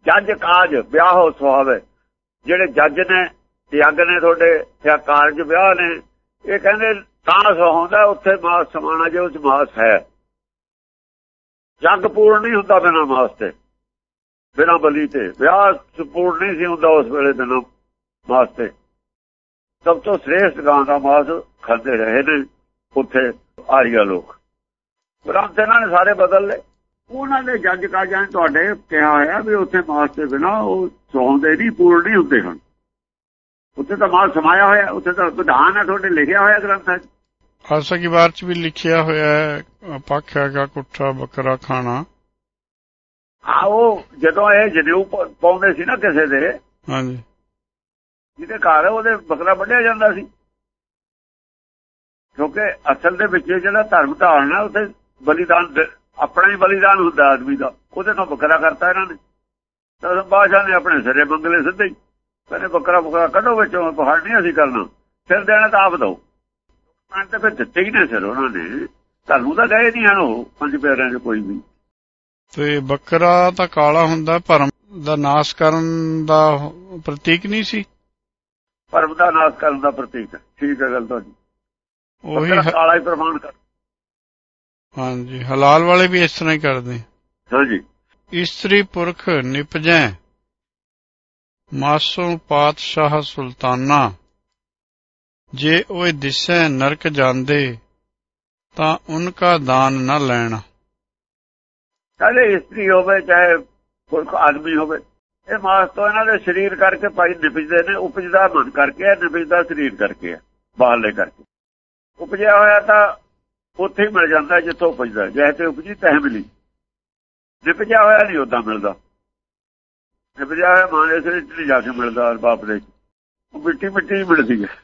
ਜੱਜ ਕਾਜ, ਵਿਆਹ ਹੋ। ਸੁਹਾਵੇ ਜਿਹੜੇ ਜੱਜ ਨੇ ਯੱਗ ਨੇ ਤੁਹਾਡੇ ਜਾਂ ਕਾਰਜ ਵਿਆਹ ਨੇ, ਇਹ ਕਹਿੰਦੇ ਤਾਂ ਸੁਹਾਉਂਦਾ ਉੱਥੇ ਮਾਸ ਸਮਾਣਾ ਜੇ ਉਸ ਮਾਸ ਹੈ। ਜੱਗ ਪੂਰਨ ਨਹੀਂ ਹੁੰਦਾ ਬਿਨਾ ਮਾਸ ਤੇ, ਬਿਨਾ ਬਲੀ ਤੇ। ਵਿਆਹ ਪੂਰਨ ਨਹੀਂ ਸੀ ਹੁੰਦਾ ਉਸ ਵੇਲੇ ਬਿਨਾ ਮਾਸ ਤੇ। ਸਭ ਤੋਂ ਸ੍ਰੇਸ਼ਟ ਗਾਂ ਦਾ ਮਾਸ ਖਾਂਦੇ ਰਹੇ ਨੇ ਉੱਥੇ ਆਰੀਆ ਲੋਕ। ਗ੍ਰੰਥ ਇਹਨਾਂ ਨੇ ਸਾਰੇ ਬਦਲ ਲਏ। ਉਹਨਾਂ ਦੇ ਜੱਜ ਕਾਜਾਂ ਤੁਹਾਡੇ ਕਿਹਾ ਹੋਇਆ ਵੀ ਉੱਥੇ ਮਾਸ ਤੇ ਬਿਨਾ ਉਹ ਸੌਂਦੇ ਨਹੀਂ ਪੂਰਨ ਨਹੀਂ ਹੁੰਦੇ ਹਨ ਉੱਥੇ ਤਾਂ ਮਾਸ ਸਮਾਇਆ ਹੋਇਆ ਉੱਥੇ ਤਾਂ ਵਿਧਾਨ ਹੈ ਤੁਹਾਡੇ ਲਿਖਿਆ ਹੋਇਆ ਗ੍ਰੰਥਾਂ 'ਚ ਆਸਾ ਕੀ ਵਾਰ ਚ ਵੀ ਲਿਖਿਆ ਹੋਇਆ ਹੈ ਪਾਖਿਆ ਦਾ ਕੁੱਠਾ ਬੱਕਰਾ ਖਾਣਾ। ਆਓ ਜਦੋਂ ਇਹ ਜਨੇਊ ਪਾਉਂਦੇ ਸੀ ਨਾ ਕਿਸੇ ਦੇ ਹਾਂਜੀ। ਜਿਹਦੇ ਘਰ ਉਹਦੇ ਬੱਕਰਾ ਵੱਢਿਆ ਜਾਂਦਾ ਸੀ। ਕਿਉਂਕਿ ਅਸਲ ਦੇ ਵਿੱਚ ਜਿਹੜਾ ਧਰਮ ਧਾਰਨਾ ਉੱਥੇ ਬਲੀਦਾਨ ਆਪਣਾ ਹੀ ਬਲੀਦਾਨ ਹੁੰਦਾ ਆਦਮੀ ਦਾ। ਉਹਦੇ ਤੋਂ ਬੱਕਰਾ ਕਰਤਾ ਇਹਨਾਂ ਨੇ। ਤਾਂ ਬਾਦਸ਼ਾਹ ਨੇ ਆਪਣੇ ਸਿਰੇ ਮੰਗਲੇ ਸਿੱਧੇ ਹੀ। ਕਹਿੰਦੇ ਬੱਕਰਾ ਬੱਕਰਾ ਕੱਢੋ ਵਿੱਚੋਂ ਪਹਾੜ ਨਹੀਂ ਅਸੀਂ ਕਰਨਾ। ਫਿਰ ਦੇਣਾ ਤਾਂ ਆਪ ਦੋ। ਮੈਂ ਤਾਂ ਫਿਰ ਦਿੱਤੇ ਹੀ ਨੇ ਸਿਰ ਉਹਨਾਂ ਨੇ। ਤੁਹਾਨੂੰ ਤਾਂ ਗਏ ਨਹੀਂ ਹਨ ਉਹ ਪੰਜ ਪਿਆਰਿਆਂ ਦੇ ਕੋਈ ਵੀ। ਤੇ ਬੱਕਰਾ ਤਾਂ ਕਾਲਾ ਹੁੰਦਾ ਭਰਮ ਦਾ ਨਾਸ਼ ਕਰਨ ਦਾ ਪ੍ਰਤੀਕ ਨਹੀਂ ਸੀ? ਭਰਮ ਦਾ ਨਾਸ਼ ਕਰਨ ਦਾ ਪ੍ਰਤੀਕ ਠੀਕ ਹੈ ਗੱਲ ਤੁਹਾਡੀ। ਉਹੀ ਕਾਲਾ ਹੀ ਪ੍ਰਮਾਣ ਕਰ ਹਾਂਜੀ ਹਲਾਲ ਵਾਲੇ ਵੀ ਇਸ ਤਰ੍ਹਾਂ ਹੀ ਕਰਦੇ। ਹਾਂਜੀ। ਇਸਤਰੀ ਪੁਰਖ ਨਿਪਜੈ ਮਾਸੋਂ ਪਾਤਸ਼ਾਹ ਸੁਲਤਾਨਾ। ਜੇ ਉਹ ਦਿਸੈ ਨਰਕ ਜਾਂਦੇ ਤਾਂ ਉਨਕਾ ਦਾਨ ਨਾ ਲੈਣਾ। ਚਾਹੇ ਇਸਤਰੀ ਹੋਵੇ ਚਾਹੇ ਪੁਰਖ ਆਦਮੀ ਹੋਵੇ ਇਹ ਮਾਸ ਤੋਂ ਇਹਨਾਂ ਦੇ ਸਰੀਰ ਕਰਕੇ ਭਾਈ ਨਿਪਜਦੇ ਨੇ ਉਪਜਦਾ ਮਨ ਕਰਕੇ ਨਿਪਜਦਾ ਸਰੀਰ ਕਰਕੇ ਬਾਹਰਲੇ ਕਰਕੇ। ਉਪਜਿਆ ਹੋਇਆ ਤਾਂ ਉੱਥੇ ਹੀ ਮਿਲ ਜਾਂਦਾ ਜਿੱਥੋਂ ਉਪਜਦਾ ਜੈ ਤੇ ਉਪਜੀ ਤਹਿ ਮਿਲੀ। ਨਿਪਜਿਆ ਹੋਇਆ ਨਹੀਂ ਉਦਾਂ ਮਿਲਦਾ। ਨਿਪਜਿਆ ਹੋਇਆ ਮਾਂ ਦੇ ਸਰੀਰ ਜਾ ਕੇ ਮਿਲਦਾ ਬਾਪ ਦੇ। ਉਹ ਮਿੱਟੀ ਮਿੱਟੀ ਮਿਲਦੀ ਹੈ।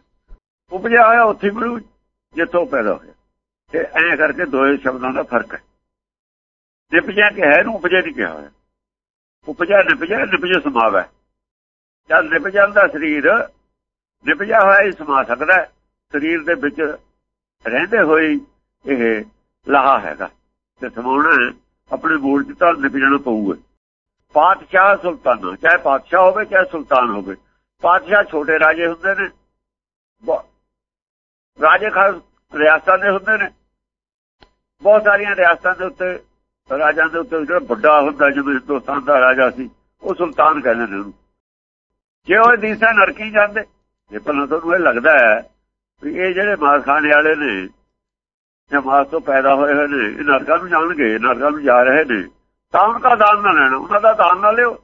ਉਪਜਿਆ ਹੋਇਆ ਉੱਥੇ ਮਿਲੂ, ਜਿੱਥੋਂ ਪੈਦਾ ਹੋਇਆ। ਤੇ ਐਂ ਕਰਕੇ ਦੋਏ ਸ਼ਬਦਾਂ ਦਾ ਫ਼ਰਕ ਹੈ। ਨਿਪਜਿਆ ਕਿ ਹੈ ਨੂੰ ਉਪਜਿਆ ਨਹੀਂ ਕਿਹਾ ਹੋਇਆ। ਉਪਜਿਆ, ਨਿਪਜਿਆ ਨਿਪਜਿਆ ਸਮਾਵੈ ਜਦ ਨਿਪ ਜਾਂਦਾ ਸਰੀਰ, ਨਿਪਜਿਆ ਹੋਇਆ ਹੀ ਸਮਾ ਸਕਦਾ ਸਰੀਰ ਦੇ ਵਿੱਚ ਰਹਿੰਦੇ ਹੋਏ ਇਹ ਲਾਹਾ ਹੈਗਾ। ਤੇ ਸਮਾਉਣਾ ਆਪਣੇ ਮੂਲ ਚ ਤਾਂ ਨਿਪਜਣਾ ਪਊਗਾ। ਪਾਤਸ਼ਾਹ ਸੁਲਤਾਨ, ਚਾਹੇ ਪਾਤਸ਼ਾਹ ਹੋਵੇ, ਚਾਹੇ ਸੁਲਤਾਨ ਹੋਵੇ। ਪਾਤਸ਼ਾਹ ਛੋਟੇ ਰਾਜੇ ਹੁੰਦੇ ਨੇ ਰਾਜੇ ਖਾਸ ਰਿਆਸਤਾਂ ਦੇ ਹੁੰਦੇ ਨੇ। ਬਹੁਤ ਸਾਰੀਆਂ ਰਿਆਸਤਾਂ ਦੇ ਉੱਤੇ, ਰਾਜਾਂ ਦੇ ਉੱਤੇ ਜਿਹੜਾ ਵੱਡਾ ਹੁੰਦਾ ਜਿਵੇਂ ਹਿੰਦੁਸਤਾਨ ਦਾ ਰਾਜਾ ਸੀ, ਉਹ ਸੁਲਤਾਨ ਕਹਿੰਦੇ ਨੇ ਉਹਨੂੰ। ਜੇ ਉਹ ਦੀਸਾ ਨਰਕੀ ਜਾਂਦੇ, ਜੇ ਪਹਿਲਾਂ ਤੁਹਾਨੂੰ ਇਹ ਲੱਗਦਾ ਹੈ ਵੀ ਇਹ ਜਿਹੜੇ ਮਾਸ ਵਾਲੇ ਨੇ ਜਾਂ ਤੋਂ ਪੈਦਾ ਹੋਏ ਹੋਏ ਨੇ, ਇਹ ਨਰਕਾਂ ਨੂੰ ਜਾਣਗੇ, ਨਰਕਾਂ ਨੂੰ ਜਾ ਰਹੇ ਨੇ। ਤਾਂ ਉਹਨਾਂ ਦਾ ਦਾਨ ਨਾ ਲੈਣਾ, ਉਹਨਾਂ ਦਾ ਦਾਨ ਨਾ ਲਿਓ।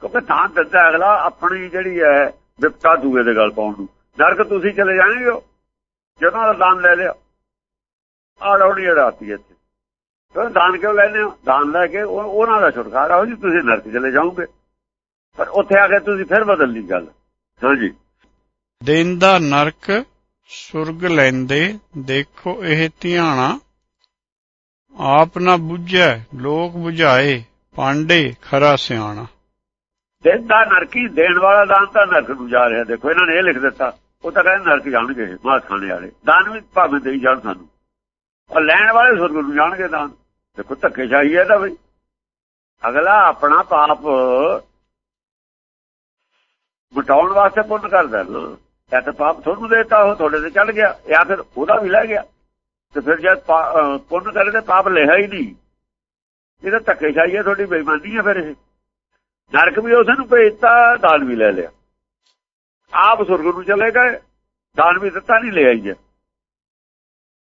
ਕਿਉਂਕਿ ਦਾਨ ਦਿੰਦਾ ਅਗਲਾ, ਆਪਣੀ ਜਿਹੜੀ ਹੈ ਵਿਪਤਾ ਦੂਏ ਦੇ ਗੱਲ ਪਾਉਣ ਨੂੰ। ਨਰਕ ਤੁਸੀਂ ਚਲੇ ਜਾਣਗੇ ਜਦੋਂ ਦਾ ਦਾਨ ਲੈ ਲਿਆ। ਆ ਲੋੜੀ ਰਾਤੀ ਇੱਥੇ। ਫਿਰ ਦਾਨ ਕਿਉਂ ਲੈਨੇ ਹੋ? ਦਾਨ ਲੈ ਕੇ ਉਹਨਾਂ ਦਾ ਛੁਟਕਾਰਾ ਹੋ ਜੀ, ਤੁਸੀਂ ਨਰਕ ਚਲੇ ਜਾਓਗੇ। ਪਰ ਉੱਥੇ ਆ ਕੇ ਤੁਸੀਂ ਫਿਰ ਬਦਲ ਲਈ ਗੱਲ। ਹਾਂਜੀ। ਦਿਨ ਦਾ ਨਰਕ ਸੁਰਗ ਲੈਂਦੇ, ਦੇਖੋ ਇਹ ਧਿਆਣਾ। ਆਪ ਨਾ ਬੁੱਝੈ, ਲੋਕ 부ਝਾਏ ਪਾਂਡੇ ਖਰਾ ਸਿਆਣਾ। ਦਿਨ ਨਰਕੀ, ਦੇਣ ਵਾਲਾ ਦਾਨ ਤਾਂ ਨਰਕ ਨੂੰ ਜਾ ਰਿਹਾ। ਦੇਖੋ, ਇਹਨਾਂ ਨੇ ਇਹ ਲਿਖ ਦਿੱਤਾ। ਉਹ ਤਾਂ ਕਹਿੰਦੇ ਨਰਕ ਜਾਣਗੇ ਮਾਸ ਖਾਣੇ ਵਾਲੇ। ਦਾਨ ਵੀ ਭਾਵੇਂ ਦੇਈ ਜਾਣ ਸਾਨੂੰ। ਔਰ ਲੈਣ ਵਾਲੇ ਸੁਰਗ ਨੂੰ ਜਾਣਗੇ ਦਾਨ। ਦੇਖੋ ਧੱਕੇ ਸ਼ਾਹੀ ਤਾਂ ਬਈ। ਅਗਲਾ ਆਪਣਾ ਪਾਪ ਮਟਾਉਣ ਵਾਸਤੇ ਪੁੰਨ ਕਰਦਾ। ਨਾ ਜਾਂ ਤਾਂ ਪਾਪ ਤੁਹਾਨੂੰ ਦੇਤਾ, ਉਹ ਤੁਹਾਡੇ ਤੇ ਚੜ ਗਿਆ, ਜਾਂ ਫਿਰ ਉਹਦਾ ਵੀ ਲੈ ਗਿਆ। ਤੇ ਫਿਰ ਜਦ ਪੁੰਨ ਕਰਦੇ ਪਾਪ ਲਿਆ ਹੀ ਨਹੀਂ। ਇਹ ਤਾਂ ਧੱਕੇ ਸ਼ਾਹੀ ਹੈ, ਤੁਹਾਡੀ ਬੇਈਮਾਨੀ ਹੈ ਫਿਰ ਇਹ। ਨਰਕ ਵੀ ਉਸ ਨੂੰ ਭੇਜਤਾ, ਦਾਨ ਵੀ ਲੈ ਲਿਆ। ਆਪ ਸੁਰਗ ਨੂੰ ਚਲੇ ਗਏ, ਦਾਨ ਵੀ ਦਿੱਤਾ ਨਹੀਂ ਲਿਆ ਹੀ।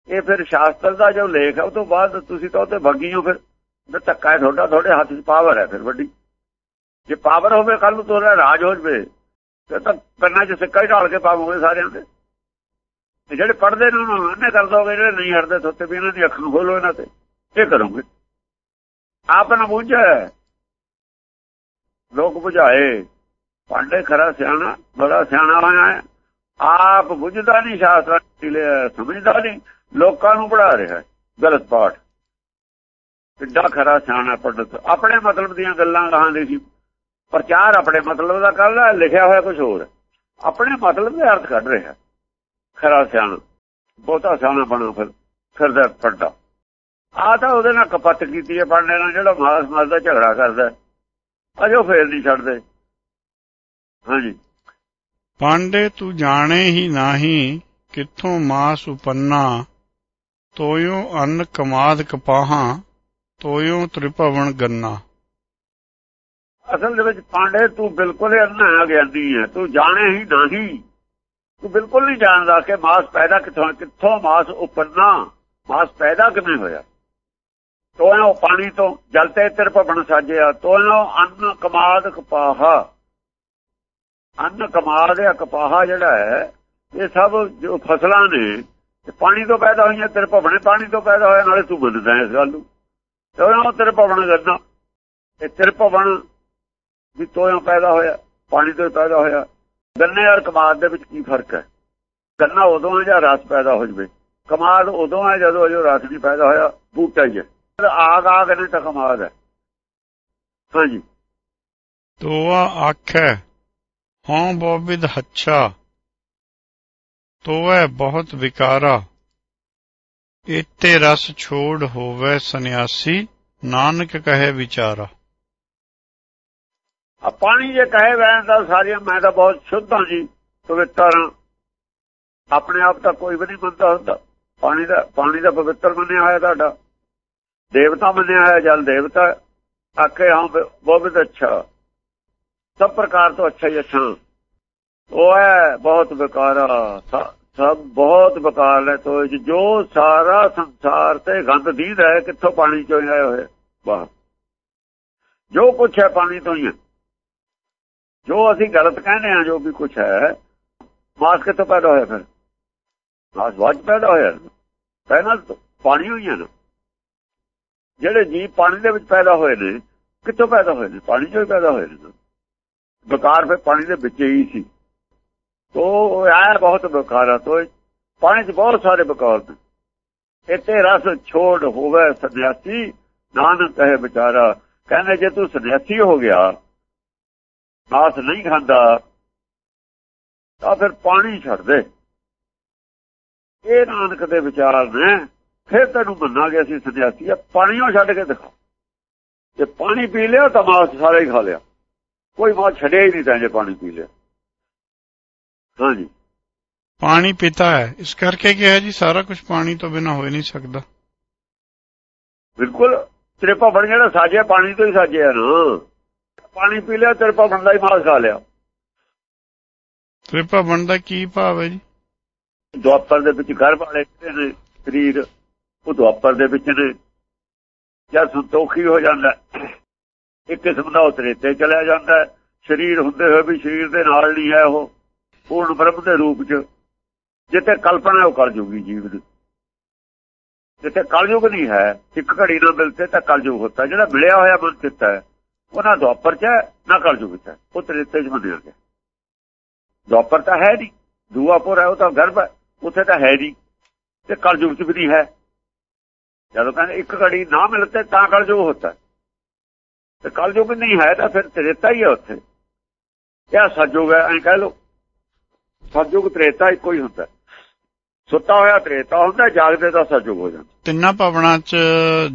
ਇਹ ਫਿਰ ਸ਼ਾਸਤਰ ਦਾ ਜੋ ਲੇਖ ਹੈ, ਉਹ ਤੋਂ ਬਾਅਦ ਤੁਸੀਂ ਤਾਂ ਉੱਤੇ ਭੱਗੀ ਹੋ ਫਿਰ। ਤੇ ਧੱਕਾ ਹੈ ਤੁਹਾਡਾ, ਤੁਹਾਡੇ ਹੱਥ 'ਚ ਪਾਵਰ ਹੈ ਫਿਰ ਵੱਡੀ। ਜੇ ਪਾਵਰ ਹੋਵੇ ਕੱਲ ਨੂੰ ਤੁਹਾਡਾ ਰਾਜ ਹੋ ਜਵੇ। ਤੇ ਤਾਂ ਕੰਨਾਂ 'ਚ ਸਿੱਕਾ ਹੀ ਢਾਲ ਕੇ ਪਾਵੋਗੇ ਸਾਰਿਆਂ ਦੇ। ਤੇ ਜਿਹੜੇ ਪੜਦੇ ਨੇ ਉਹਨਾਂ ਨੂੰ ਕਰ ਦੋਗੇ, ਜਿਹੜੇ ਨਹੀਂ ਹਟਦੇ ਸੋਤੇ ਵੀ ਇਹਨਾਂ ਦੀ ਅੱਖ ਨੂੰ ਖੋਲੋ ਇਹਨਾਂ ਤੇ। ਇਹ ਕਰੋਗੇ। ਆਪ ਨਾ ਬੁੱਝੇ। ਲੋਕ ਬੁਝਾਏ। ਪਾਂਡੇ ਖਰਾ ਸਿਆਣਾ, ਬੜਾ ਸਿਆਣਾ ਹੋਇਆ ਆਪ ਬੁੱਝਦਾ ਨਹੀਂ, ਸ਼ਾਸਤਰਾਂ ਸਮਝਦਾ ਨਹੀਂ, ਲੋਕਾਂ ਨੂੰ ਪੜਾ ਰਿਹਾ ਗਲਤ ਪਾਠ। ਕਿੱਡਾ ਖਰਾ ਸਿਆਣਾ ਪੰਡਤ। ਆਪਣੇ ਮਤਲਬ ਦੀਆਂ ਗੱਲਾਂ ਕਹਾਂਦੇ ਸੀ। ਪ੍ਰਚਾਰ ਆਪਣੇ ਮਤਲਬ ਦਾ ਕਰ ਕਰਦਾ ਲਿਖਿਆ ਹੋਇਆ ਕੁਝ ਹੋਰ। ਆਪਣੇ ਮਤਲਬ ਦੇ ਅਰਥ ਕੱਢ ਰਿਹਾ। ਖਰਾ ਸਿਆਣਾ, ਬਹੁਤਾ ਸਿਆਣਾ ਬਣਾ ਫਿਰ ਫਿਰਦਾ ਫੱਡਾ ਆ ਤਾਂ ਉਹਦੇ ਨਾਲ ਕਪੱਤ ਕੀਤੀ ਹੈ ਪਾਂਡੇ ਨਾਲ ਜਿਹੜਾ ਮਾਸ ਮਾਸ ਦਾ ਝਗੜਾ ਕਰਦਾ ਅਜੋ ਫੇਰ ਨਹੀਂ ਛੱਡਦੇ। ਹਾਂਜੀ। ਪਾਂਡੇ, ਤੂੰ ਜਾਣੇ ਹੀ ਨਾਹੀ ਕਿੱਥੋਂ ਮਾਸ ਉਪੰਨਾ, ਤੋਇਓ ਅੰਨ ਕਮਾਦ ਕਪਾਹਾਂ, ਤੋਇਓ ਤ੍ਰਿਪਵਨ ਗੰਨਾ। ਅਸਲ ਦੇ ਵਿੱਚ ਪਾਂਡੇ, ਤੂੰ ਬਿਲਕੁਲ ਅੰਨਾ ਗਿਆਨੀ ਹੈ ਤੂੰ ਜਾਣੇ ਹੀ ਨਹੀਂ। ਤੂੰ ਬਿਲਕੁਲ ਨਹੀਂ ਜਾਣਦਾ ਕਿ ਮਾਸ ਪੈਦਾ ਕਿੱਥੋਂ ਕਿੱਥੋਂ ਮਾਸ ਉਪਰਨਾ, ਮਾਸ ਪੈਦਾ ਕਿਵੇਂ ਹੋਇਆ। ਤੋਇਓ ਪਾਣੀ ਤੋਂ ਜਲ ਤੇ ਤ੍ਰਿਪਵਨ ਸਾਜਿਆ ਤੋਇਓ ਅੰਨ ਕਮਾਦ ਕਪਾਹਾ। ਅੰਨ ਕਮਾਦ ਜਾਂ ਕਪਾਹਾ ਜਿਹੜਾ ਹੈ ਇਹ ਸਭ ਜੋ ਫਸਲਾਂ ਨੇ ਪਾਣੀ ਤੋਂ ਪੈਦਾ ਹੋਈਆਂ, ਤੇਰੇ ਭਵਨੇ ਪਾਣੀ ਤੋਂ ਪੈਦਾ ਹੋਇਆ, ਨਾਲੇ ਤੂੰ ਮੰਨਦਾ ਇਸ ਗੱਲ ਨੂੰ। ਤੇ ਤੇਰੇ ਭਵਨ ਕਰਨਾ। ਇਹ ਤੇਰੇ ਭਵਨ ਵੀ ਤੋਇਓ ਪੈਦਾ ਹੋਇਆ, ਪਾਣੀ ਤੋਂ ਪੈਦਾ ਹੋਇਆ। ਗੰਨੇ ਔਰ ਕਮਾਦ ਦੇ ਵਿੱਚ ਕੀ ਫ਼ਰਕ ਹੈ? ਗੰਨਾ ਉਦੋਂ ਹੈ ਜਾਂ ਰਸ ਪੈਦਾ ਹੋ ਜਵੇ? ਕਮਾਦ ਉਦੋਂ ਹੈ ਜਦੋਂ ਜੋ ਰਸ ਨਹੀਂ ਪੈਦਾ ਹੋਇਆ, ਬੂਟਾ ਹੀ ਹੈ। ਆਗ ਆਗ ਨੇ ਤਾਂ ਕਮਾਦ ਹੈ। ਹਾਂਜੀ। ਤੋਆ ਆਖੈ ਹਾਂ ਬੋਬਿਦ ਹੱਛਾ ਤੋਏ ਬਹੁਤ ਵਿਕਾਰਾ। ਇਤੇ ਰਸ ਛੋੜ ਹੋਵੇ ਸੰਿਆਸੀ ਨਾਨਕ ਕਹੇ ਵਿਚਾਰਾ। ਆ ਪਾਣੀ ਜੇ ਕਹੇ ਵੈਣ ਤਾਂ ਸਾਰੀਆਂ, ਮੈਂ ਤਾਂ ਬਹੁਤ ਸ਼ੁੱਧ ਹਾਂ ਜੀ, ਪਵਿੱਤਰ ਹਾਂ। ਆਪਣੇ ਆਪ ਤਾਂ ਕੋਈ ਵੀ ਨਹੀਂ ਮੰਨਦਾ ਹੁੰਦਾ। ਪਾਣੀ ਦਾ ਪਾਣੀ ਦਾ ਪਵਿੱਤਰ ਮੰਨਿਆ ਹੋਇਆ ਤੁਹਾਡਾ। ਦੇਵਤਾ ਮੰਨਿਆ ਹੋਇਆ ਜਲ ਦੇਵਤਾ ਆਖੇ, ਹਾਂ ਬਹੁਤ ਅੱਛਾ। ਸਭ ਪ੍ਰਕਾਰ ਤੋਂ ਅੱਛਾ ਹੀ ਅੱਛਾ। ਉਹ ਹੈ, ਬਹੁਤ ਬੇਕਾਰਾ ਸਭ ਬਹੁਤ ਬਕਾਰ ਹੈ ਤੋ ਜੋ ਸਾਰਾ ਸੰਸਾਰ ਤੇ ਗੰਦ ਦੀਦ ਹੈ, ਕਿੱਥੋਂ ਪਾਣੀ ਚੋਂ ਆਇਆ ਹੋਇਆ ਬਾਹਰ ਜੋ ਕੁਛ ਹੈ ਪਾਣੀ ਤੋਂ ਹੀ ਹੈ। ਜੋ ਅਸੀਂ ਗਲਤ ਕਹਿੰਦੇ ਆ ਜੋ ਵੀ ਕੁਝ ਹੈ, ਮਾਸ ਕਿੱਥੋਂ ਪੈਦਾ ਹੋਇਆ ਫਿਰ? ਮਾਸ ਬਾਅਦ ਪੈਦਾ ਹੋਇਆ। ਪਹਿਲਾਂ ਪਾਣੀ ਹੋਈਆਂ ਹੈ ਨਾ। ਜਿਹੜੇ ਜੀਵ ਪਾਣੀ ਦੇ ਵਿੱਚ ਪੈਦਾ ਹੋਏ ਨੇ, ਕਿੱਥੋਂ ਪੈਦਾ ਹੋਏ ਨੇ? ਪਾਣੀ ਚੋਂ ਹੀ ਪੈਦਾ ਹੋਏ ਨੇ। ਬਕਾਰ ਫਿਰ ਪਾਣੀ ਦੇ ਵਿੱਚ ਹੀ ਸੀ। ਤੋ ਆਇਆ ਬਹੁਤ ਬਕਾਰਾ ਤੋ ਪਾਣੀ 'ਚ ਬਹੁਤ ਸਾਰੇ ਬਕਾਰ ਨੇ। ਇੱਥੇ ਰਸ ਛੋੜ ਹੋਵੇ ਸੰਨਿਆਸੀ ਨਾਨਕ ਕਹੇ ਵਿਚਾਰਾ। ਕਹਿੰਦੇ ਜੇ ਤੂੰ ਸੰਨਿਆਸੀ ਹੋ ਗਿਆ ਮਾਸ ਨਹੀਂ ਖਾਂਦਾ ਤਾਂ ਫਿਰ ਪਾਣੀ ਛੱਡ ਦੇ। ਇਹ ਨਾਨਕ ਦੇ ਵਿਚਾਰ ਨੇ ਫਿਰ ਤੈਨੂੰ ਮੰਨਾਂਗੇ ਅਸੀਂ ਸੰਨਿਆਸੀ ਆ ਪਾਣੀੋਂ ਛੱਡ ਕੇ ਦਿਖਾ। ਜੇ ਪਾਣੀ ਪੀ ਲਿਆ ਤਾਂ ਮਾਸ ਸਾਰਾ ਹੀ ਖਾ ਲਿਆ। ਕੋਈ ਮਾਸ ਛੱਡਿਆ ਹੀ ਨਹੀਂ ਤਾਂ ਜੇ ਪਾਣੀ ਪੀ ਲਿਆ। ਹਾਂਜੀ। ਪਾਣੀ ਪੀਤਾ ਹੈ। ਇਸ ਕਰਕੇ ਕੀ ਹੈ ਜੀ ਸਾਰਾ ਕੁਝ ਪਾਣੀ ਤੋਂ ਬਿਨਾ ਹੋ ਨਹੀਂ ਸਕਦਾ। ਬਿਲਕੁਲ। ਤੇਰੇ ਭਵਨ ਜਿਹੜਾ ਸਾਜਿਆ ਪਾਣੀ ਤੋਂ ਹੀ ਸਾਜਿਆ ਨਾ। ਪਾਣੀ ਪੀ ਲਿਆ ਤੇਰੇ ਭਵਨ ਦਾ ਹੀ ਮਾਸ ਖਾ ਲਿਆ। ਤੇਰੇ ਭਵਨ ਦਾ ਕੀ ਭਾਵ ਹੈ ਜੀ? ਦੁਆਪਰ ਦੇ ਵਿੱਚ ਘਰ ਵਾਲੇ ਨੇ ਸਰੀਰ ਉਹ ਦੁਆਪਰ ਦੇ ਵਿੱਚ ਨੇ। ਜਦ ਸੰਤੋਖੀ ਹੋ ਜਾਂਦਾ ਇੱਕ ਕਿਸਮ ਦਾ ਉਤਰੇ ਤੇ ਚਲਿਆ ਜਾਂਦਾ ਸਰੀਰ ਹੁੰਦੇ ਹੋਏ ਵੀ ਸਰੀਰ ਦੇ ਨਾਲ ਨਹੀਂ ਹੈ ਉਹ। ਪੂਰਨ ਬ੍ਰਹਮ ਦੇ ਰੂਪ 'ਚ। ਜਿੱਥੇ ਕਲਪਨਾ ਉਹ ਕਰ ਜੂਗੀ ਜੀਵ ਦੀ। ਜਿੱਥੇ ਕਲਯੁਗ ਨਹੀਂ ਹੈ ਇੱਕ ਘੜੀ ਨਾਲ ਮਿਲਤੇ ਤਾਂ ਕਲਯੁਗ ਹੁੰਦਾ। ਜਿਹੜਾ ਮਿਲਿਆ ਹੋਇਆ ਮਨ ਚਿੱਤ ਹੈ ਉਹਨਾਂ ਦੁਆਪਰ 'ਚ ਨਾ ਕਲਯੁਗ 'ਚ ਉਹ ਤ੍ਰੇਤੇ 'ਚ ਮੰਨਿਆ ਗਿਆ ਦੁਆਪਰ ਤਾਂ ਹੈ ਨਹੀਂ ਦੂਆਪੁਰ ਹੈ, ਉਹ ਤਾਂ ਗਰਭ ਹੈ, ਉੱਥੇ ਤਾਂ ਹੈ ਨਹੀਂ, ਤੇ ਕਲਯੁਗ 'ਚ ਵੀ ਨਹੀਂ ਹੈ। ਜਦੋਂ ਕਹਿੰਦੇ ਇੱਕ ਘੜੀ ਨਾ ਮਿਲਤੇ ਤਾਂ ਕਲਯੁਗ ਹੁੰਦਾ ਤੇ। ਕਲਯੁਗ ਨਹੀਂ ਹੈ ਤਾਂ ਫਿਰ ਤ੍ਰੇਤਾ ਹੀ ਹੈ ਉੱਥੇ। ਇਹ ਸਜੋਗ ਹੈ, ਐਂ ਕਹਿ ਲੋ ਸਤਜੁਗ ਤ੍ਰੇਤਾ ਇੱਕੋ ਹੀ ਹੁੰਦਾ। ਸੁੱਤਾ ਹੋਇਆ ਤ੍ਰੇਤਾ ਹੁੰਦਾ ਜਾਗਦੇ ਦਾ ਸਤਜੁਗ ਹੋ ਜਾਂਦਾ। ਤਿੰਨਾਂ ਭਵਨਾਂ 'ਚ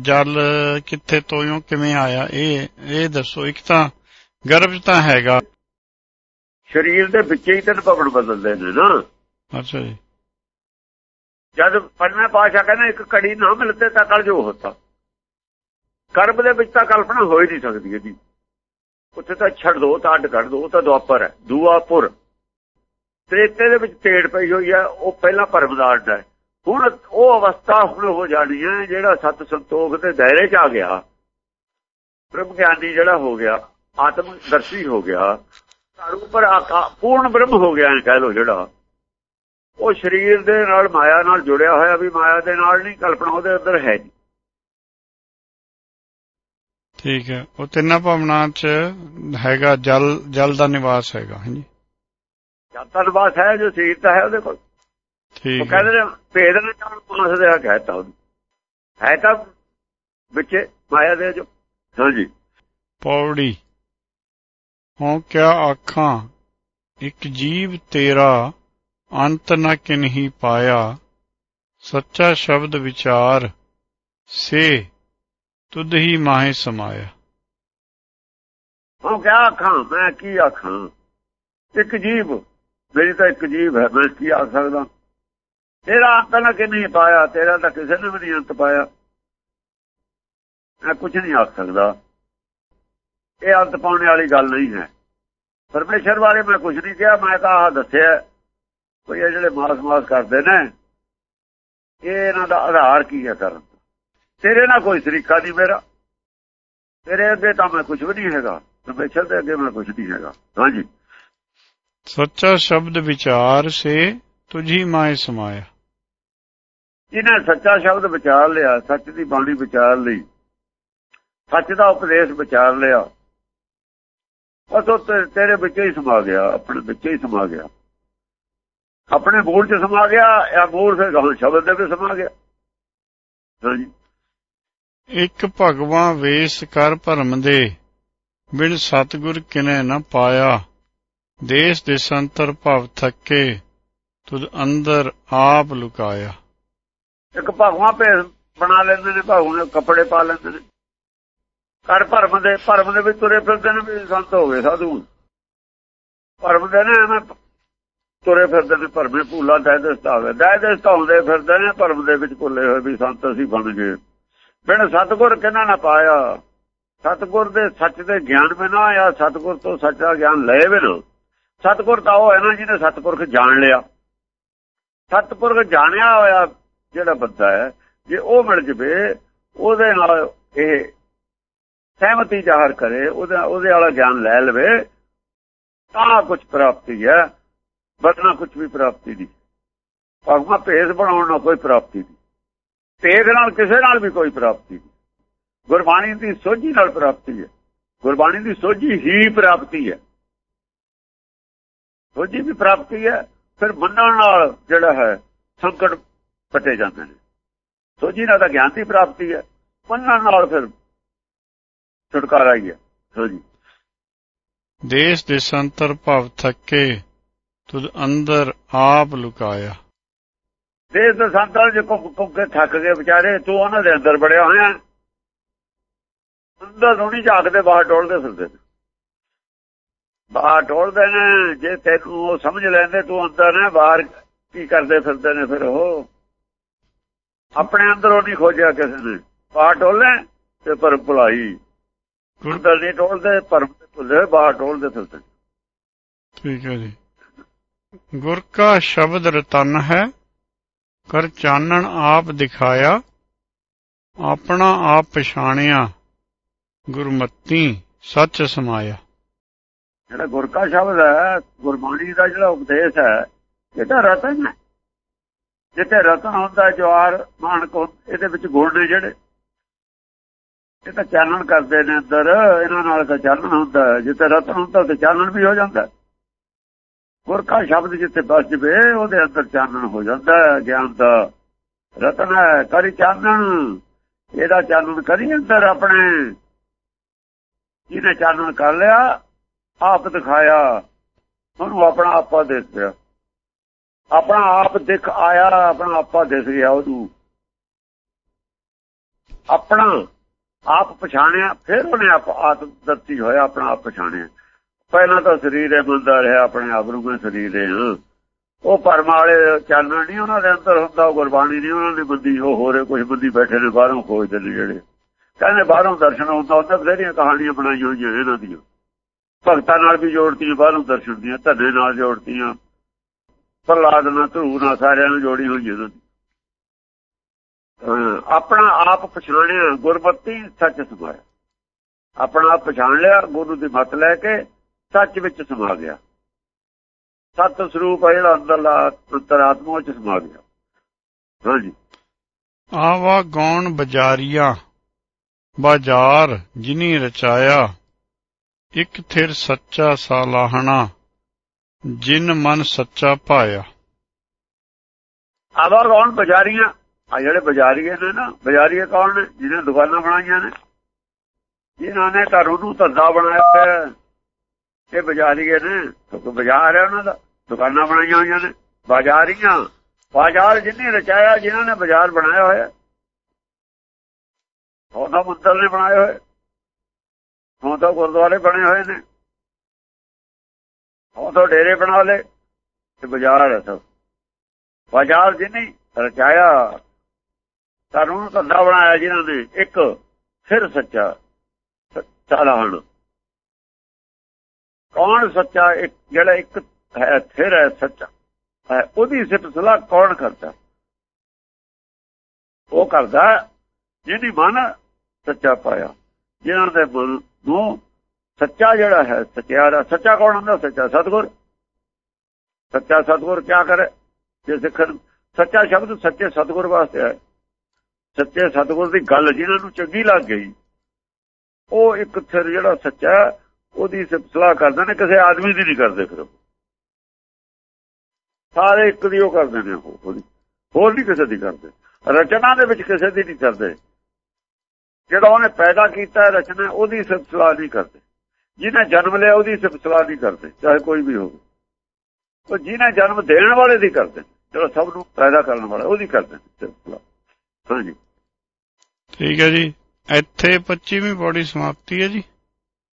ਜਲ ਕਿੱਥੇ ਤੋਇਓ ਕਿਵੇਂ ਆਇਆ ਇਹ ਇਹ ਦੱਸੋ। ਇੱਕ ਤਾਂ ਗਰਭ ਤਾਂ ਹੈਗਾ। ਸਰੀਰ ਦੇ ਵਿੱਚ ਹੀ ਤਿੰਨ ਭਵਨ ਬਦਲਦੇ ਨੇ ਨਾ। ਅੱਛਾ ਜੀ। ਜਦ ਪੰਜਵੇਂ ਪਾਸ਼ਾ ਕਹਿੰਦਾ ਇੱਕ ਕੜੀ ਨਾ ਮਿਲਤੇ ਤਾਂ ਕਲ ਜੋ ਹੁੰਦਾ। ਕਰਮ ਦੇ ਵਿੱਚ ਤਾਂ ਕਲਪਨਾ ਹੋ ਹੀ ਨਹੀਂ ਸਕਦੀ ਜੀ ਉੱਥੇ ਤਾਂ ਛੱਡ ਦੋ ਤਾਂ ਅੱਡ ਕੱਢ ਦੋ ਤਾਂ ਦੁਆਪਰ ਹੈ। ਦੁਆਪੁਰ ਤ੍ਰੇਤੇ ਦੇ ਵਿੱਚ ਤੇੜ ਪਈ ਹੋਈ ਹੈ ਉਹ ਪਹਿਲਾਂ ਭਰਮ ਦਾ ਅੱਡ ਹੈ। ਹੁਣ ਉਹ ਅਵਸਥਾ ਹੁਣ ਹੋ ਜਾਣੀ ਹੈ, ਜਿਹੜਾ ਸਤ ਸੰਤੋਖ ਦੇ ਦਾਇਰੇ 'ਚ ਆ ਗਿਆ। ਬ੍ਰਹਮ ਗਿਆਨੀ ਜਿਹੜਾ ਹੋ ਗਿਆ, ਆਤਮ ਦਰਸ਼ੀ ਹੋ ਗਿਆ, ਘਰ ਉੱਪਰ ਪੂਰਨ ਬ੍ਰਹਮ ਹੋ ਗਿਆ, ਕਹਿ ਲੋ ਜਿਹੜਾ। ਉਹ ਸਰੀਰ ਦੇ ਨਾਲ, ਮਾਇਆ ਨਾਲ ਜੁੜਿਆ ਹੋਇਆ ਵੀ ਮਾਇਆ ਦੇ ਨਾਲ ਨਹੀਂ, ਕਲਪਨਾ ਉਹਦੇ ਅੰਦਰ ਹੈ ਠੀਕ ਹੈ। ਉਹ ਤਿੰਨਾਂ ਭਾਵਨਾ ਚ ਹੈਗਾ, ਜਲ ਜਲ ਦਾ ਨਿਵਾਸ ਹੈਗਾ, ਹਾਂਜੀ। ਜਦ ਨਿਵਾਸ ਹੈ ਜੋ ਸਰੀਰ ਤਾਂ ਹੈ ਉਹਦੇ ਕੋਲ। ਉਹ ਠੀਕ ਹੈ। ਕਹਿੰਦੇ ਨੇ ਭੇਦ ਨੇ ਤਾਂ ਮਾਨਸ ਦੇ ਕਹਿਤਾ ਉਹਨੂੰ ਹੈ ਤਾਂ ਵਿੱਚ ਮਾਇਆ ਦੇ ਜੋ। ਹਾਂਜੀ ਪੌੜੀ। ਹਉ ਕਿਆ ਆਖਾਂ ਇੱਕ ਜੀਵ ਤੇਰਾ ਅੰਤ ਨ ਕਿਨਹੀ ਪਾਇਆ। ਸੱਚਾ ਸ਼ਬਦ ਵਿਚਾਰ ਸੇ ਤੁਧ ਹੀ ਮਾਹੇ ਸਮਾਇਆ। ਹੁਣ ਕਿਆ ਆਖਾਂ ਮੈਂ ਕੀ ਆਖਾਂ? ਇੱਕ ਜੀਵ ਮੇਰੀ ਤਾਂ ਇੱਕ ਜੀਵ ਹੈ, ਮੈਂ ਕੀ ਆਖ ਸਕਦਾ? ਤੇਰਾ ਅੰਤ ਨਾ ਕਿ ਨਹੀਂ ਪਾਇਆ, ਤੇਰਾ ਤਾਂ ਕਿਸੇ ਨੇ ਵੀ ਨਹੀਂ ਅੰਤ ਪਾਇਆ। ਮੈਂ ਕੁਝ ਨਹੀਂ ਆਖ ਸਕਦਾ। ਇਹ ਅੰਤ ਪਾਉਣ ਵਾਲੀ ਗੱਲ ਨਹੀਂ ਹੈ। ਪਰਮੇਸ਼ਰ ਬਾਰੇ ਮੈਂ ਕੁਝ ਨਹੀਂ ਕਿਹਾ, ਮੈਂ ਤਾਂ ਆਹ ਦੱਸਿਆ ਕੋਈ ਇਹ ਜਿਹੜੇ ਮਾਸ ਮਾਸ ਕਰਦੇ ਨੇ, ਇਹ ਇਹਨਾਂ ਦਾ ਆਧਾਰ ਕੀ ਹੈ ਕਰਨ ਦਾ। ਤੇਰੇ ਨਾਲ ਕੋਈ ਤਰੀਕਾ ਨਹੀਂ ਮੇਰਾ। ਤੇਰੇ ਅੱਗੇ ਤਾਂ ਮੈਂ ਕੁਝ ਵੀ ਨਹੀਂ ਹੈਗਾ। ਪਰਮੇਸ਼ਰ ਦੇ ਅੱਗੇ ਮੈਂ ਕੁਝ ਨਹੀਂ ਹੈਗਾ। ਹਾਂਜੀ। ਸੱਚਾ ਸ਼ਬਦ ਵਿਚਾਰ ਸੇ ਤੁਝ ਮਾਹੇ ਸਮਾਇਆ। ਜਿਹਨੇ ਸੱਚਾ ਸ਼ਬਦ ਵਿਚਾਰ ਲਿਆ ਸੱਚ ਦੀ ਬਾਣੀ ਵਿਚਾਰ ਲਈ। ਸੱਚ ਦਾ ਉਪਦੇਸ਼ ਵਿਚਾਰ ਲਿਆ। ਬਸ ਉਹ ਤੇਰੇ ਵਿੱਚ ਹੀ ਸਮਾ ਗਿਆ ਆਪਣੇ ਵਿੱਚ ਹੀ ਸਮਾ ਗਿਆ। ਆਪਣੇ ਮੂਲ ਚ ਸਮਾ ਗਿਆ ਜਾਂ ਮੂਲ ਸੇ ਗਾਂ ਸ਼ਬਦ ਦੇ ਵਿੱਚ ਸਮਾ ਗਿਆ। ਇੱਕ ਭਗਵਾ ਵੇਸ ਕਰ ਭਰਮ ਦੇ ਬਿਨ ਸਤਗੁਰ ਕਿਨੇ ਨ ਪਾਇਆ। ਦੇਸ ਦੇਸੰਤਰ ਭਵ ਥੱਕੇ, ਤੁਧ ਅੰਦਰ ਆਪ ਲੁਕਾਇਆ। ਇੱਕ ਭਗਵਾ ਭੇਸ ਬਣਾ ਲੈਂਦੇ ਨੇ, ਭਗਵਾਨ ਦੇ ਕੱਪੜੇ ਪਾ ਲੈਂਦੇ ਨੇ। ਕਰ ਭਰਮ ਦੇ ਭਰਮ ਦੇ ਵਿੱਚ ਤੁਰੇ ਫਿਰਦੇ ਨੇ ਵੀ ਸੰਤ ਹੋ ਗਏ ਸਾਧੂ। ਭਰਮ ਦੇ ਨੇ ਐਵੇਂ ਤੁਰੇ ਫਿਰਦੇ ਨੇ, ਭਰਮੇ ਭੂਲਾ ਦਹਿ ਦਸਤਾ ਹੋਵੇ ਦਹਿ ਦਸਤਾ ਹੁੰਦੇ ਫਿਰਦੇ ਨੇ, ਭਰਮ ਦੇ ਵਿੱਚ ਭੁੱਲੇ ਹੋਏ ਵੀ ਸੰਤ ਅਸੀਂ ਬਣ ਗਏ। ਬਿਨ ਸਤਗੁਰ ਕਿਨਾਂ ਨਾ ਪਾਇਆ। ਸਤਗੁਰ ਦੇ ਸੱਚ ਦੇ ਗਿਆਨ ਬਿਨਾ ਜਾਂ ਸਤਗੁਰ ਤੋਂ ਸੱਚਾ ਗਿਆਨ ਲਏ ਬਿਨਾ। ਸਤਗੁਰ ਤਾਂ ਉਹ ਹੈ ਨਾ ਜਿਹਨੇ ਸਤਪੁਰਖ ਜਾਣ ਲਿਆ। ਸਤਪੁਰਖ ਜਾਣਿਆ ਹੋਇਆ ਜਿਹੜਾ ਬੰਦਾ ਹੈ, ਜੇ ਉਹ ਮਿਲ ਜਵੇ, ਉਹਦੇ ਨਾਲ ਇਹ ਸਹਿਮਤੀ ਜ਼ਾਹਰ ਕਰੇ, ਉਹਦਾ ਉਹਦੇ ਵਾਲਾ ਗਿਆਨ ਲੈ ਲਵੇ, ਤਾਂ ਕੁਝ ਪ੍ਰਾਪਤੀ ਹੈ ਬਦਨਾ ਕੁਝ ਵੀ ਪ੍ਰਾਪਤੀ ਨਹੀਂ। ਭਗਵਾ ਭੇਸ ਬਣਾਉਣ ਨਾਲ ਕੋਈ ਪ੍ਰਾਪਤੀ ਨਹੀਂ। ਤੇਗ ਨਾਲ ਕਿਸੇ ਨਾਲ ਵੀ ਕੋਈ ਪ੍ਰਾਪਤੀ ਨਹੀਂ। ਗੁਰਬਾਣੀ ਦੀ ਸੋਝੀ ਨਾਲ ਪ੍ਰਾਪਤੀ ਹੈ। ਗੁਰਬਾਣੀ ਦੀ ਸੋਝੀ ਹੀ ਪ੍ਰਾਪਤੀ ਹੈ। ਸੋਝੀ ਵੀ ਪ੍ਰਾਪਤੀ ਹੈ ਫਿਰ ਮੰਨਣ ਨਾਲ ਜਿਹੜਾ ਹੈ ਸੰਕਟ ਕੱਟੇ ਜਾਂਦੇ ਨੇ। ਸੋਝੀ ਨਾਲ ਤਾਂ ਗਿਆਨ ਦੀ ਪ੍ਰਾਪਤੀ ਹੈ ਮੰਨਣ ਨਾਲ ਫਿਰ ਛੁਟਕਾਰਾ ਹੀ ਹੈ। ਹਾਂਜੀ ਦੇਸ ਦੇਸੰਤਰ ਭਵ ਥੱਕੇ ਤੁਧ ਅੰਦਰ ਆਪ ਲੁਕਾਇਆ। ਦੇਸ਼ ਦੇ ਸੰਤਾਂ ਜੇ ਕੁੱਕ ਕੇ ਥੱਕ ਗਏ ਵਿਚਾਰੇ ਤੂੰ ਉਹਨਾਂ ਦੇ ਅੰਦਰ ਬੜਿਆ ਹੋਇਆ। ਅੰਦਰ ਨੂੰ ਨਹੀਂ ਝਾਕਦੇ ਬਾਹਰ ਟੋਲਦੇ ਫਿਰਦੇ ਬਾਹਰ ਟੋਲਦੇ ਨੇ ਜੇ ਤੈਨੂੰ ਉਹ ਸਮਝ ਲੈਂਦੇ ਤੂੰ ਅੰਦਰ ਨੇ ਬਾਹਰ ਕੀ ਕਰਦੇ ਫਿਰਦੇ ਨੇ ਫਿਰ ਉਹ? ਆਪਣੇ ਅੰਦਰੋਂ ਨਹੀਂ ਖੋਜਿਆ ਕਿਸੇ ਨੇ। ਬਾਹਰ ਟੋਲੇ ਤੇ ਪਰ ਭੁਲਾਈ। ਅੰਦਰ ਨਹੀਂ ਟੋਲਦੇ ਪਰ ਭੁੱਲੇ ਬਾਹਰ ਟੋਲਦੇ ਫਿਰਦੇ। ਠੀਕ ਹੈ ਜੀ। ਗੁਰ ਕਾ ਸ਼ਬਦ ਰਤਨ ਹੈ ਕਰ ਚਾਨਣ ਆਪ ਦਿਖਾਇਆ ਆਪਣਾ ਆਪ ਪਛਾਣਿਆ ਗੁਰਮਤੀ ਸੱਚ ਸਮਾਇਆ। ਜਿਹੜਾ ਗੁਰ ਕਾ ਸ਼ਬਦ ਹੈ, ਗੁਰਬਾਣੀ ਦਾ ਜਿਹੜਾ ਉਪਦੇਸ਼ ਹੈ ਇਹ ਤਾਂ ਰਤਨ ਹੈ ਜਿੱਥੇ ਰਤਨ ਹੁੰਦਾ ਜਵਾਰ ਮਾਨਕ ਇਹਦੇ ਵਿੱਚ ਗੁਣ ਨੇ ਜਿਹੜੇ ਇਹ ਤਾਂ ਚਾਨਣ ਕਰਦੇ ਨੇ ਅੰਦਰ, ਇਹਨਾਂ ਨਾਲ ਤਾਂ ਚਾਨਣ ਹੁੰਦਾ ਹੈ। ਜਿੱਥੇ ਰਤਨ ਹੁੰਦਾ ਤੇ ਚਾਨਣ ਵੀ ਹੋ ਜਾਂਦਾ ਹੈ। ਗੁਰ ਕਾ ਸ਼ਬਦ ਜਿੱਥੇ ਬਸ ਜਵੇ, ਉਹਦੇ ਅੰਦਰ ਚਾਨਣ ਹੋ ਜਾਂਦਾ ਗਿਆਨ ਦਾ ਰਤਨ ਹੈ ਕਰੀ ਚਾਨਣ, ਇਹਦਾ ਚਾਨਣ ਕਰੀ ਅੰਦਰ ਆਪਣੇ ਜਿਹਨੇ ਚਾਨਣ ਕਰ ਲਿਆ ਆਪ ਦਿਖਾਇਆ। ਉਹਨੂੰ ਆਪਣਾ ਆਪਾ ਦਿਸ ਪਿਆ ਆਪਣਾ ਆਪ ਦਿਖ ਆਇਆ, ਆਪਣਾ ਆਪਾ ਦਿਸ ਗਿਆ ਉਹਨੂੰ। ਆਪਣਾ ਆਪ ਪਛਾਣਿਆ, ਫਿਰ ਉਹਨੇ ਆਪ ਆਤਮ ਦਰਤੀ ਹੋਇਆ, ਆਪਣਾ ਆਪ ਪਛਾਣਿਆ। ਪਹਿਲਾਂ ਤਾਂ ਸਰੀਰ ਹੈ ਬੰਦਾ ਰਿਹਾ, ਆਪਣੇ ਆਪ ਨੂੰ ਮੈਂ ਸਰੀਰ ਹੈ ਉਹ ਪਰਮ ਵਾਲੇ ਚਾਨਣ ਨਹੀਂ ਉਹਨਾਂ ਦੇ ਅੰਦਰ ਹੁੰਦਾ, ਉਹ ਗੁਰਬਾਣੀ ਨਹੀਂ ਉਹਨਾਂ ਦੀ ਬੰਦੀ, ਉਹ ਹੋਰੇ ਕੁਝ ਬੰਦੀ ਬੈਠੇ ਨੇ, ਬਾਹਰੋਂ ਖੋਜਦੇ ਨੇ ਜਿਹੜੇ। ਕਹਿੰਦੇ ਬਾਹਰੋਂ ਦਰਸ਼ਨ ਹੁੰਦਾ ਉਹਨਾਂ ਬਥੇਰੀਆਂ ਕਹਾਣੀਆਂ ਬਣਾਈਆਂ ਹੋਈਆਂ ਇਹਨਾਂ ਦੀਆਂ। ਭਗਤਾਂ ਨਾਲ ਵੀ ਜੋੜਤੀਆਂ, ਬਾਹਰੋਂ ਦਰਸ਼ਨ ਦੀਆਂ ਧੰਨੇ ਨਾਲ ਜੋੜਤੀਆਂ। ਪ੍ਰਲਾਦ ਨਾਲ ਧਰੂ ਨਾਲ ਸਾਰਿਆਂ ਨੂੰ ਜੋੜੀ ਹੋਈ ਇਹਨਾਂ ਆਪਣਾ ਆਪ ਪਛਾਣਿਆ, ਗੁਰਮਤੀ ਸੱਚ ਸਮਾਇਆ। ਆਪਣਾ ਆਪ ਪਛਾਣ ਲਿਆ, ਗੁਰੂ ਦੀ ਮਤ ਲੈ ਕੇ ਸੱਚ ਵਿੱਚ ਸਮਾ ਗਿਆ। ਸਤ ਸਰੂਪ ਹੈ ਜਿਹੜਾ ਅੰਦਰਲਾ ਅੰਤਰਾਤਮਾ ਵਿੱਚ ਸਮਾ ਗਿਆ। ਹਾਂਜੀ। ਆਵਾ ਗੌਣ ਬਜਾਰੀਆ, ਬਾਜ਼ਾਰ ਜਿਨੀ ਰਚਾਇਆ ਇਕ ਥਿਰ ਸੱਚਾ ਸਾਲਾਹਣਾ, ਜਿਨ ਮਨ ਸੱਚਾ ਪਾਇਆ ਆਵਾ ਕੌਣ? ਬਜ਼ਾਰੀਆਂ। ਆ ਜਿਹੜੇ ਬਜ਼ਾਰੀਏ ਨੇ ਨਾ ਬਜ਼ਾਰੀਏ ਕੌਣ ਨੇ? ਜਿਹਨੇ ਦੁਕਾਨਾਂ ਬਣਾਈਆਂ ਨੇ। ਜਿਨ੍ਹਾਂ ਨੇ ਘਰੋਂ ਨੂੰ ਧੰਦਾ ਬਣਾਇਆ ਹੋਇਆ ਹੈ। ਇਹ ਬਜ਼ਾਰੀਏ ਨੇ, ਕਿਉਂਕਿ ਬਾਜ਼ਾਰ ਹੈ ਉਹਨਾਂ ਦਾ। ਦੁਕਾਨਾਂ ਬਣਾਈਆਂ ਹੋਈਆਂ ਨੇ। ਬਾਜ਼ਾਰੀਆਂ, ਬਾਜ਼ਾਰ ਜਿੰਨੇ ਰਚਾਇਆ ਜਿਨ੍ਹਾਂ ਨੇ ਬਾਜ਼ਾਰ ਬਣਾਇਆ ਹੋਇਆ। ਉਹਨਾਂ ਮੰਦਰ ਨੇ ਬਣਾਏ ਹੋਏ। ਹੁਣ ਤਾਂ ਗੁਰਦੁਆਰੇ ਬਣੇ ਹੋਏ ਨੇ। ਹੁਣ ਤਾਂ ਡੇਰੇ ਬਣਾ ਲਏ ਤੇ ਬਾਜ਼ਾਰ ਹੈ ਸਭ। ਬਾਜ਼ਾਰ ਜਿੰਨੀ ਰਚਾਇਆ। ਕਾਨੂੰਨ ਧੰਦਾ ਬਣਾਇਆ ਜਿਨ੍ਹਾਂ ਨੇ, ਇੱਕ ਫਿਰ ਸੱਚਾ ਸੱਚਾ ਕੌਣ ਸੱਚਾ, ਇੱਕ ਜਿਹੜਾ ਇੱਕ ਹੈ, ਫਿਰ ਹੈ ਸੱਚਾ। ਉਹਦੀ ਸਿਫਤ ਸਲਾਹ ਕੌਣ ਕਰਦਾ? ਉਹ ਕਰਦਾ ਜਿਹਦੀ ਮਨ ਸੱਚਾ ਪਾਇਆ। ਜਿਨ੍ਹਾਂ ਦੇ ਮਨ ਨੂੰ ਸੱਚਾ ਜਿਹੜਾ ਹੈ ਸੱਚਿਆਰਾ ਸੱਚਾ ਕੌਣ ਹੁੰਦਾ? ਸੱਚਾ ਸਤਗੁਰ। ਸੱਚਾ ਸਤਗੁਰ ਕੀ ਕਰੇ? ਜੇ ਸਿੱਖਣ ਸੱਚਾ ਸ਼ਬਦ ਸੱਚੇ ਸਤਗੁਰ ਵਾਸਤੇ ਹੈ। ਸੱਚੇ ਸਤਗੁਰ ਦੀ ਗੱਲ ਜਿਹਨਾਂ ਨੂੰ ਚੰਗੀ ਲੱਗ ਗਈ, ਉਹ ਇੱਕ ਫਿਰ ਜਿਹੜਾ ਸੱਚਾ ਉਹਦੀ ਸਲਾਹ ਕਰਦੇ ਨੇ, ਕਿਸੇ ਆਦਮੀ ਦੀ ਨਹੀਂ ਕਰਦੇ ਫਿਰ ਉਹ। ਸਾਰੇ ਇੱਕ ਦੀ ਉਹ ਕਰਦੇ ਨੇ ਉਹ ਉਹਦੀ ਹੋਰ ਨਹੀਂ ਕਿਸੇ ਦੀ ਕਰਦੇ। ਰਚਨਾ ਦੇ ਵਿੱਚ ਕਿਸੇ ਦੀ ਨਹੀਂ ਕਰਦੇ। ਜਿਹੜਾ ਉਹਨੇ ਪੈਦਾ ਕੀਤਾ ਰਚਨਾ, ਉਹਦੀ ਸਿਫਤ ਨਹੀਂ ਕਰਦੇ। ਜਿਹਨੇ ਜਨਮ ਲਿਆ, ਉਹਦੀ ਸਿਫਤ ਸਲਾਹ ਨਹੀਂ ਕਰਦੇ, ਚਾਹੇ ਕੋਈ ਵੀ ਹੋਵੇ। ਉਹ ਜਿਹਨੇ ਜਨਮ ਦੇਣ ਵਾਲੇ ਦੀ ਕਰਦੇ ਜਿਹੜਾ ਸਭ ਨੂੰ ਪੈਦਾ ਕਰਨ ਵਾਲਾ, ਉਹਦੀ ਕਰਦੇ ਨੇ ਹਾਂਜੀ। ਠੀਕ ਹੈ ਜੀ। ਇੱਥੇ 25ਵੀਂ ਪੌੜੀ ਸਮਾਪਤੀ ਹੈ ਜੀ।